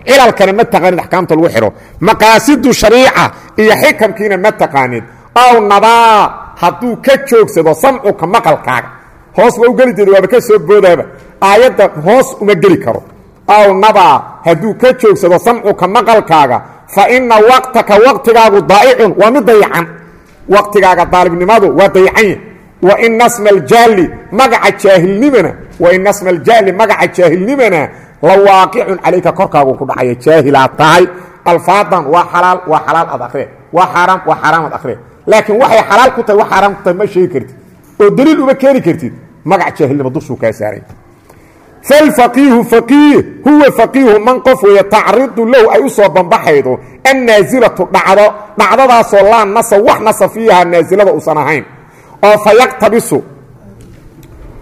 Cilalkana ma taqaanid axkaamta lagu xidho. Maqaasidu shariica iyo xikamkiina ma taqaanid. Aw nadaa hadduu ka joogsado samcuka maqalkaaga. Hoos ba u geli jeeda waaba ka soo boodaaba aayadda hoos uma geli karo aw nadaa hadduu ka joogsado samcuka maqalkaaga fa ina waqtaka waqtigaagu daa'icun waa mid dayacan waqtigaaga daalibnimadu waa dayacanya wa ina sma aljahli magaca jaahilnimana wa ina sma aljahli magaca jaahilnimana la waaqicun calayka korkaagu ku dhacaya jaahilaad tahay alfaadan waa xalaal waa xalaal ad akree waa xaaraam waa xaaraam ad akree laakiin waxay xalaal ku tahay wax xaaraam ku tahay ma sheegi kartid oo daliil uma keeni kartid magac jaahilnimo dushuu kaa saaray falfaqiihu faqiih huwa faqiihu man qof weeye tacridu ay u soo bambaxaydo annaasilatu dhacdo dhacdadaasoo laa nasa wax nasa fiiha naasilada uusan oo fa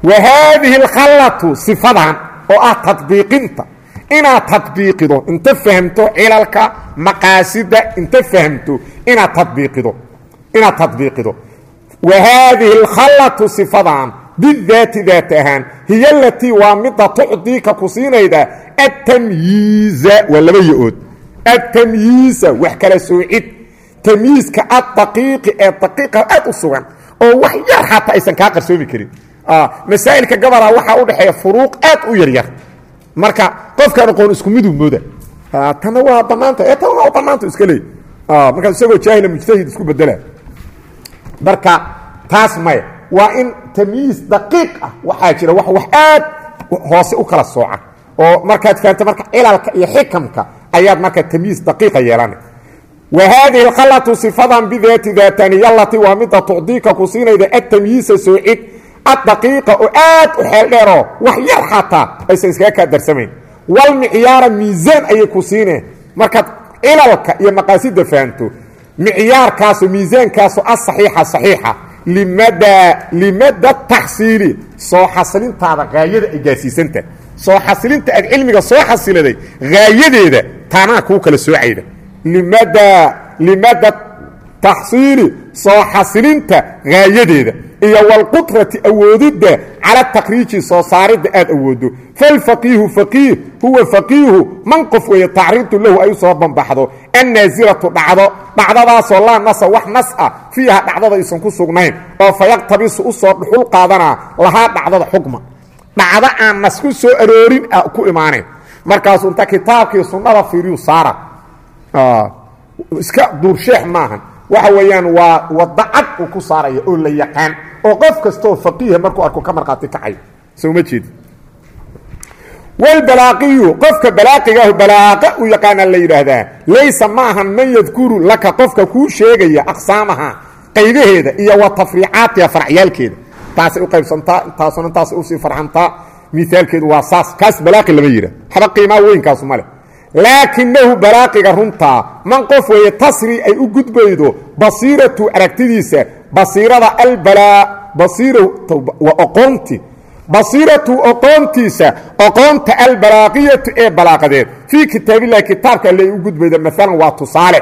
wa haadihi alkhallatu sifadan oo ah tadbiiqinta inaad tadbiiqido inta fahamto cilalka maqaasida inta fahamto inaad tadbiiqido inaad tadbiiqido wa haadihi alkhallatu sifadan bidaati daat ahaan hiy alatii waa mida tucdiika ku siinayda atamyiiza waa laba yo-ood. Atamyiiza wax kala soocid tamyiiska addaqiiqi ee daqiiqa aad u sugan oo wax yar xataa aysan kaa qarsoomi karin. Masaa'ilka gabalaa waxaa u dhexeeya furuuq aad u yaryar. Marka qofkaan aqoon isku miduu mooda. Tana waa banaanta ee tan waa banaanta iska leey. Markaas isagoo jaahila mujtahid isku bedela marka taas maya waa in tamyiis daqiiq ah. Waxaa jira wax wax aad hoose u kala sooca oo markaad fahamto marka cilalka iyo xikamka ayaad marka tamyiis daqiiqa yeelana wa haadihi alkhallatu sifadan bidaati daataniya alatii waa mida tucdiika ku siinayda atamyiisa soocid addaqiiqa oo aad u xeel dheeroo wax yar xataa aysan iskaga kaa darsamayn. Walmicyaara miisaan ayay ku siineen markaad cilalka iyo maqaasida fahamto micyaarkaaso miisaankaaso asaxiixa saxiixa limada limada taxsiili soo xasilintaada haayada ay gaarsiisanta soo xasilinta aad cilmiga soo xasiladay haayadeeda taanaa kuu kala soocayda limada limada taxsiili soo xasilinta haayadeeda iyo walqudrati awoodidda cala takriiji soo saaridda aad awoodo. Falfaqiihu faqiih huwa faqiihu man qof weeye tacriidu lahu ay u soo bambaxdo. Annaasilatu dhacdo dhacdadaasoo laa nasa wax nas ah dhacdada aysan ku sugnayn. Oo fayaqtabisu u soo dhuxul qaadanaa lahaa dhacdada xukma. Dhacdo aan nas ku soo aroorin ku imaanayn markaasuu inta kitaabkii sunnada fiiriyu saara. Iska duursheex maahan. Waxa weeyaan waa wadda cad uu ku saaraya oo la yaqaan oo qof kastaoo faqiiha markuu arko ka markhaati kacayo soo ma jeedi walbalaaqiyu qofka balaaqigaah balaaqa u yaqaana la yidhaahdaa laysa ma ahan man yadkuru laka qofka kuu sheegaya aqsaamaha qaybaheeda iyo wa tafriicaatiha faracyaalkeeda taasay u qaybsantaa intaasuna intaasay u sii farxantaa miaalkeedu waa saas kaas balaaqi lama yidhah haba qiimaa weynkaasu ma leh. Laakinahu balaaqiga runtaa man qof weeye tasri ay u gudbaydo basiiratu aragtidiisa basiirada albalaa basiira waa oqoonti. Basiiratu oqoontiisa oqoonta albalaaqiyatu ee balaaqadeed. Fii kitaabillahi kitaabka alle u gudbayda maalan waa tusaale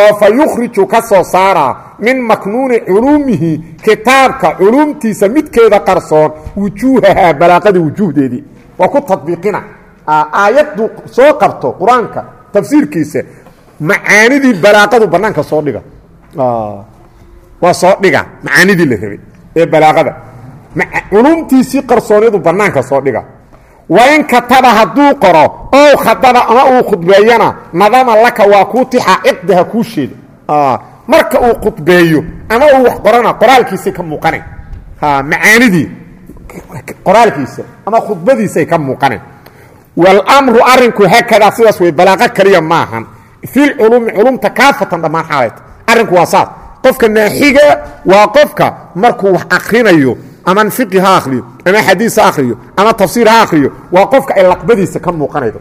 oo fa yukhriju ka soo saaraa min maknuuni culuumihi kitaabka culuumtiisa midkeeda qarsoon wujuuhahaa balaaqada wujuuhdeedii. Waa ku tadbiiqina. Aayaddu soo qabto qur'aanka tafsiirkiisa macaanidii balaaqadu bannaanka soo dhiga waa soo dhiga macaanidii la rabay ee balaaqada. Culumtiisii qarsoonyadu bannaanka soo dhiga. Wain kataba hadduu qoro ow khadaba ama uu khudbeeyana nadama laka waa kuu tixa ciqdaha kuu sheeda marka uu khudbeeyo ama uu wax qorana qoraalkiisay ka muuqanayn macaanidii qoraalkiisa ama khudbadiisay ka muuqanayn wاlmru arinku haakadaa sidaas way balaaqo kaliya maahan. Filculuumi culumta kaafatan dhammaan xaalayta arrinku waa saas qofka naaxiga waa qofka markuu wax akrinayo ama fiqi ha akriyo ama xadiis ha akriyo ama tafsiir ha akriyo waa qofka ay laqbadiisa ka muuqanaydo.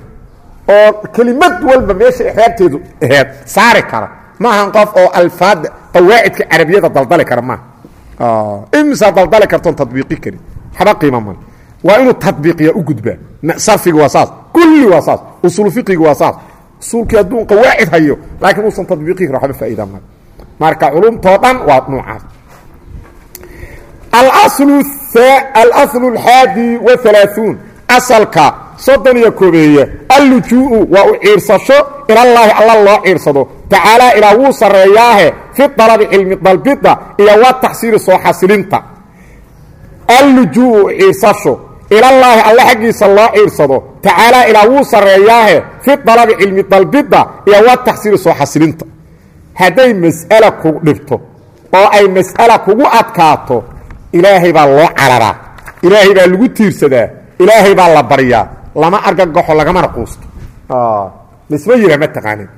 Oo kelimad walba meesha ixraabteedu aheed saari kara. Maahan qof oo alfaada qawaacidka carabiyada daldali kara maaha imsaa daldali kartoon tadbiiqi karin? Waxba qiima male waa inuu tadbiiqiya u gudbaa sarfiga waa saas. Kulli waa saas. Usul fiqiga waa saas. Usuulkii hadduu qawaacid hayo laakiin uusan tadbiiqi karin waxba faa'iida male marka culumtoo dhan waa nuucaas. Alaslu alxaadi waalaauun asalka soddon iyo koobeeye allujuu'u waa u ciirsasho ilallaahi alla loo ciirsado. Tacaalaa ilaa wuu sarreeyaahe fi dalabi cilmi dalbidda iyo wa taxsiili soo xasilinta. Allujuu'u ciirsasho ilallaahi alle xaggiisa loo ciirsado. Tacaalaa ilaa wuu sarreeyaahe fi dalabi cilmi dalbidda iyo wa taxsiili soo xasilinta hadday mas'ala ku dhibto oo ay mas'ala kugu adkaato ilaahay baa loo cararaa. Ilaahay baa lagu tiirsadaa. Ilaahay baa la baryaa lama argagaxo lagamana quusto lasma yiraa ma taqaanin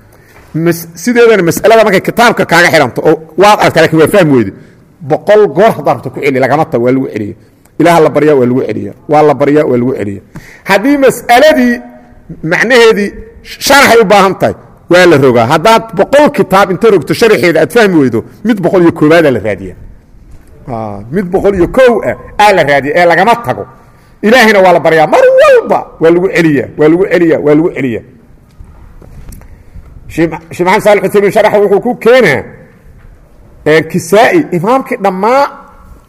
sideedana masalada markay kitaabka kaaga xidhanto oo waad argta laakiin waa fahmi weyde. Boqol goor haddaa rabto ku celi lagama tago waa lagu celiya. Ilaah la baryaa waa lagu celiya. Waa la baryaa waa lagu celiya. Haddii mas'aladii macnaheedii sharaxay u baahan tahay waa la rogaa. Haddaad boqol kitaab inta rogto sharaxeeda aad fahmi weydo mid boqol iyo koobaadaa la raadiya mid boqol iyo kow ah aa la raadiya ee lagama tago. Ilaahayna waa la baryaa mar walba. Waa lagu celiya waa lagu celiya waa lagu celiya shee saali utaymin sharaxa wuxuu ku keenaa kisaa-i imaamkii dhammaa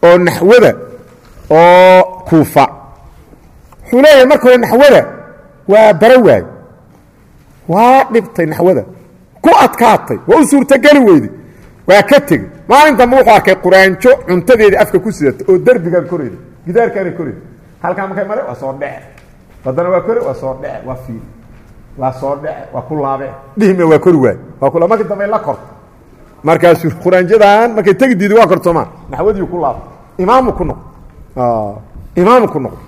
oo naxwada oo kuufa. Wuxuu leeyahay marka hore naxwada waa bara waay waa dhibtay naxwada. Ku adkaatay. Waa u suurtogeli weyday waa ka tegey maalin dambe wuxuu arkay quraanjo cuntadeedii afka ku sidata oo derbigan korayda gidaarkaana korayda halkaa markay mare waa soo dhece haddana waa kore waa soo dhece waa fiil. Waa soo dhece waa ku laabe dhihime waa kori waay. Waa ku markii dambe la korto. Markaasuu quraanjadan markay tegi diida waa kortoomaan naxwadii ku laabto imaamu ku noqdo imaamu ku noqdo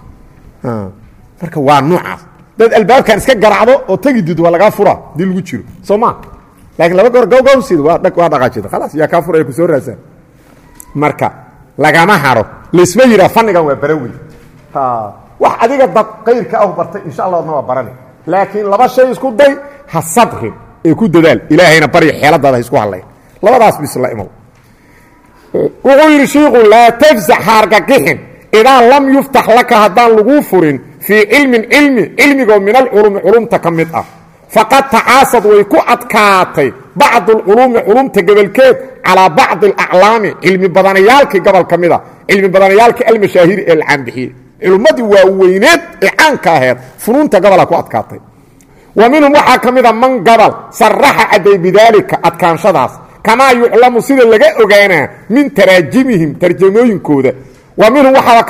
marka waa noocaas dad albaabkan iska garacdo oo tegi diido waa lagaa fura haddii lagu jiro. Soo ma. Laakiin laba goor gawgawsid waa dhaqaajida khalaas yaa kaa furaya ku soo raasaan marka lagama haro. Laisma yihaa fannigan waa barawey. Wax adiga dad kayrka ah bartay insha allah adna waa barani. Laakiin laba shay isku day ha sadrin ee ku dadaal. Ilaahayna barya xeeladaada ha isku hadlay labadaas bisla imow. Wuxuu yidhi shiiku laa tafsax haargagixin idaa lam yuftax laka haddaan laguu furin fii cilmin cilmi cilmigoo min alculumi culumta ka mid ah. Faqad tacaasad way ku adkaatay bacdu alculuumi culumta gobolkeed calaa bacdi alaclaami cilmi badanayaalkii gobol ka mid a cilmi badanayaalkii almashaahiri ee la caanbixiyey culummadii waaweyneed ee caanka aheed funuunta gobola ku adkaatay. Wa minhum waxaa ka mida man gobol saraxa cadday bidaalika adkaanshadaas kamaa yuclamu sida laga ogaanaa min taraajimihim tarjamooyinkooda. Wa minhum waxaaba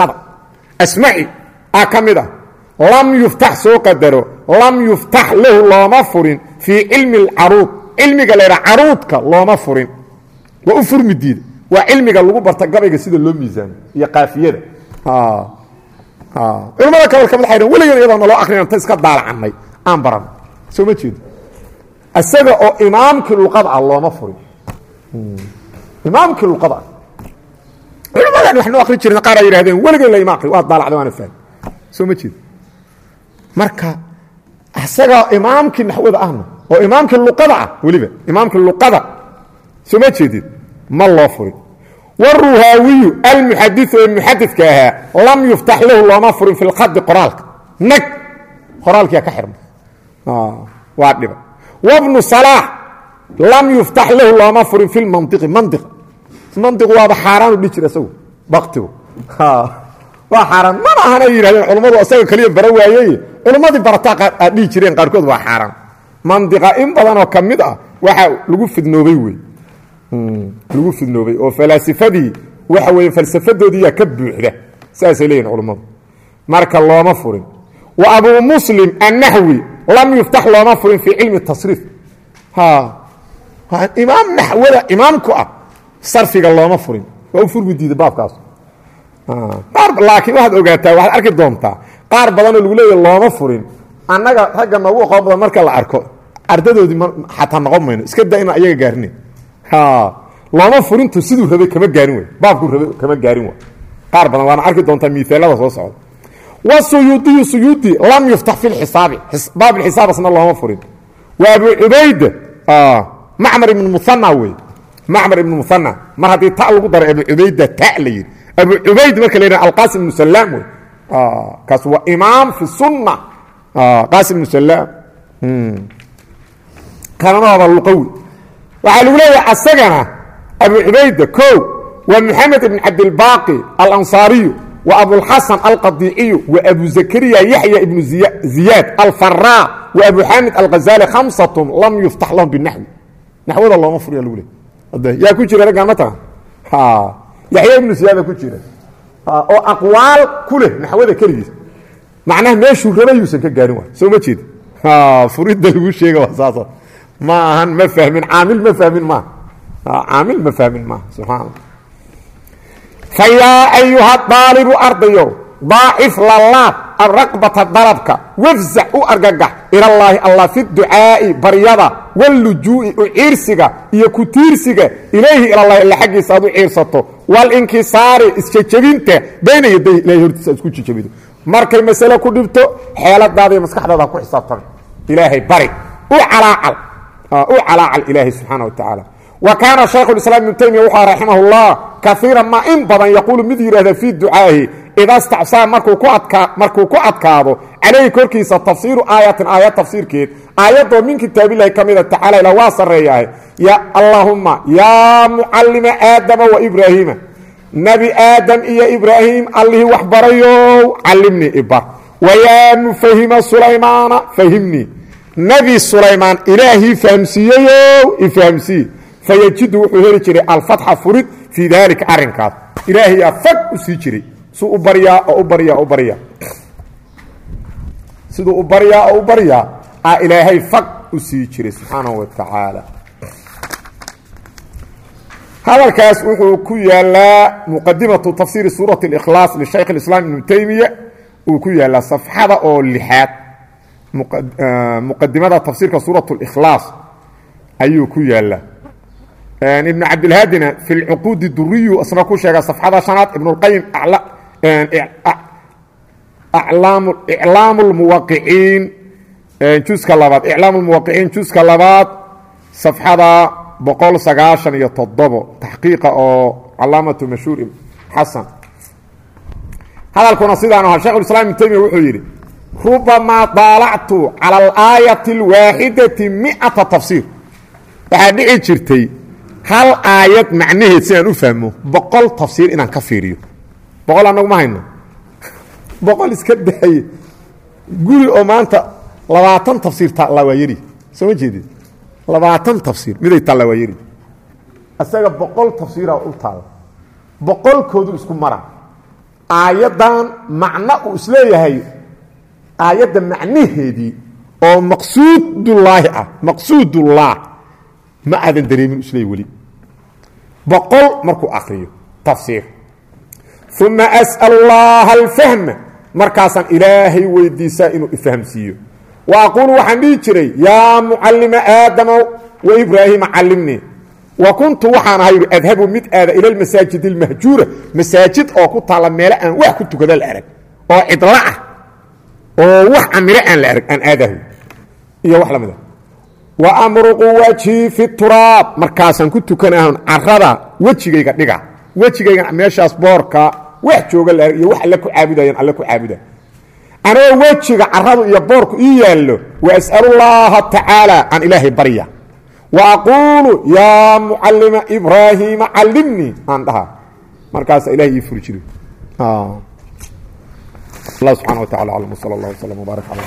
ka asmaci a ka mid a lam yuftax soo qadaro lam yuftax lahu looma furin fii cilmi alcaruud. Cilmiga laydha caruudka looma furin. Waa u furmi diida. Waa cilmiga lagu barta gabayga sida loo miisaamo iyo qaafiyada. Culamada gobol ka mid a weligan iyadoo naloo akrinan ta iska daalacannay aan baran. Soo ma jeedo. Isaga oo imaamkii luqada ah looma furin. Imaamkii luqada ah culamadan wax akri jiren qaar ay yihahdeen weligan laima akri waa daalacda waana fahmi soo ma jeedo marka isaga imaamkii naxwada ahna oo imaamkii luqada ah weliba imaamkii luqada soo ma jeedid ma loo furin. Wاruhaawiyu almuxadiu ee muxadidka ahaa lam yuftax lahu looma furin fi lkhadi qoraalka. Nag! Qoraalkia ka xirma. Waa dhiba. Wbnu salaax lam yuftax lahu looma furin fi lmaniqi mani maniqu waaba xaaraanu dhihi jira isagu baktigu waa xaaraan. Mana ahan ay yihahdeen culammadu isaga keliya bara waayey. Culummadii barataa aad dhihi jireen qaarkood waa xaaraan. Mandiqa in badanoo ka mid ah waxaa lagu fidnoobay wey. Lagu fidnoobay oo falaasifadii waxa weeye falsafadoodiiyaa ka buuxda. Saasay leeyihiin culummadu marka looma furin. Wa abuu muslim annaxwi lam yuftax looma furin fii cilmi tasriif. Imaam naxwada imaamku ah sarfiga looma furin. Waa u furmi diida baabkaas. Laakiin waxaad ogaataa waxaad arki doontaa qaar badanoo lagu leeya looma furin. Annaga ragga noogu aqoon badan marka la arko ardadoodii xataa noqon mayno iska da inaan ayaga gaarina looma furintu siduu rabay kama gaarin wey baabkuu rabay kama gaarin way. Qaar badan waana arki doontaa miaalada soo socda. Wasuyuudiyu suyuudi lam yuftax fi lxisaabi baab xisaabasna looma furin. Wa abu cubayda macmar ibn muana wey macmar ibn muana mar haddii ta lagu daray abu cubayda ta la yidhi. Abu cubayd marka la yidhah alqasim ibnu salaam wey. Kaas waa imaam fi sunna. Qasim ibnu salaam kananaaba luqawi. Waxaa lagu leeyahay asagana abu cubayda ko waa moxamed ibn cabdilbaaqi alansaariyu wa abulxasan alqadiiciyu wa abu zakariya yaxya ibnu ziyaad alfaraa wa abu xamid alghazali khamsatun lam yuftax lahum binaxwi naxwada looma furiya lagu yaa ku jira raggaan ma taga yaxya ibnu ziyaada ku jira. Oo aqwaal ku leh naxwada keligiis. Macnaha meeshuu rabayuusan ka gaarin waay soo ma jeeda furidda lagu sheega waa saasa ma ahan ma fahmin caamil ma fahmin maaha caamil ma fahmin maaha subxaana allah fa yaa ayuha daalibu ardayo daacif lalaab araqbata dalabka wafzac u argagax ilallaahi allah fi ducaa'i baryada wallujuu'i u ciirsiga iyo ku tiirsiga ilayhi ilallahi alla xaggiisa aad u ciirsato walinkisaari isjejebinta bayna yaday ilahay hortiisa isku jejebido markay masale ku dhibto xeeladaada iyo maskaxdaada ku xisaabtama ilaahay bari u calaacal u calaacal ilaahay subxaana wa tacaala wa kaana shaykhu islaam ibnu taymiya wuxuu raximah اllah kaiira ma in badan yaquulu mid yidhahda fii ducaa'ihi ida stacsaa markuu ku adkaado calayhi korkiisa tafsiiru aayatin aayad tafsiirkeed aayadoo min kitaabilahi ka mida tacaala ila waa sarreeyahay ya allaahumma yaa mucallima aadama wa ibraahiima nebi aadam iyo ibraahim allihii wax barayow callimnii ibar wayaa mufahima sulaymaana fahimnii nebi sulaymaan ilaahii fahamsiiyeyow ifahamsiiye fayajidu wuxuu heli jiray alfatxa furid fii daalika arrinkaas ilaahayaa fag u sii jiray suu u baryaa oo u baryaa o u baryaa siduu u baryaa oo u baryaa aa ilaahay fag u sii jiray subxaanahu wa tacaala hadalkaas wuxuu ku yaalaa muqadimatu tafsiiri suurati اlikhlaas lishaykh اislaam ibnu taymiya uu ku yaalaa safxada oo lixaad muqadimada tafsiirka suurat اlikhlaas ayuu ku yaalaa ibn cabdilhaadina fi lcuquudi duriyu isna ku sheega safxada shanaad ibn اlqayim iclaam اlmuwaqiciin juska labaad iclaam اlmuwaqiciin juska labaad safxada boqol sagaashan iyo toddobo taxqiiqa oo calaamatu mashhuur xasan hadalkuna sidaan aha shekh islam ibn taymiya wuxuu yidhi rubamaa daalactu cala alaayati اlwaaxidati miata tafsiir waxaa dhici jirtay hal aayad macnaheed si aan u fahmo boqol tafsiir inaan ka fiiriyo boqol annagu ma hayno boqol iska dahaye guri oo maanta labaatan tafsiir taallaa waa yari soo ma jeedid labaatan tafsiir. Miday taallaa waa yari isaga boqol tafsiira u taalla boqolkoodu isku mara. Aayaddan macno uu is leeyahay aayadda macnaheedii oo maqsuudullaahi ah maqsuudullah ma aadan dareemin isleey weli. Boqol markuu akriyo tafsiir uma as'al اllaha alfahma markaasaan ilaahay weydiisaa inuu ifahmsiiyo wa aquulu waxaan dhihi jiray yaa mucallima aadama wa ibraahiima callimnii wa kuntu waxaan ahay adhabu mid aada ila lmasaajid اlmahjuura masaajid oo ku taalla meelo aan wax ku tukada la arag oo cidlo ah oo wax camiro aan la arag aan aadahu iyo wax la mid a wa amruqu wajhii fi wejigayga meeshaas boorka wax jooga iyo wax alle ku caabudayaan alle ku caabuda anoo wejiga caradu iyo boorku ii yaallo wa as'alu llaha tacaala aan ilaahay barya. Wa aquulu yaa mucallima ibraahiima callimnii aan dhahaa. Markaasa ilahay ii furi allah subxana wa tacala aclam. Wsala allah wslam wbaarak cala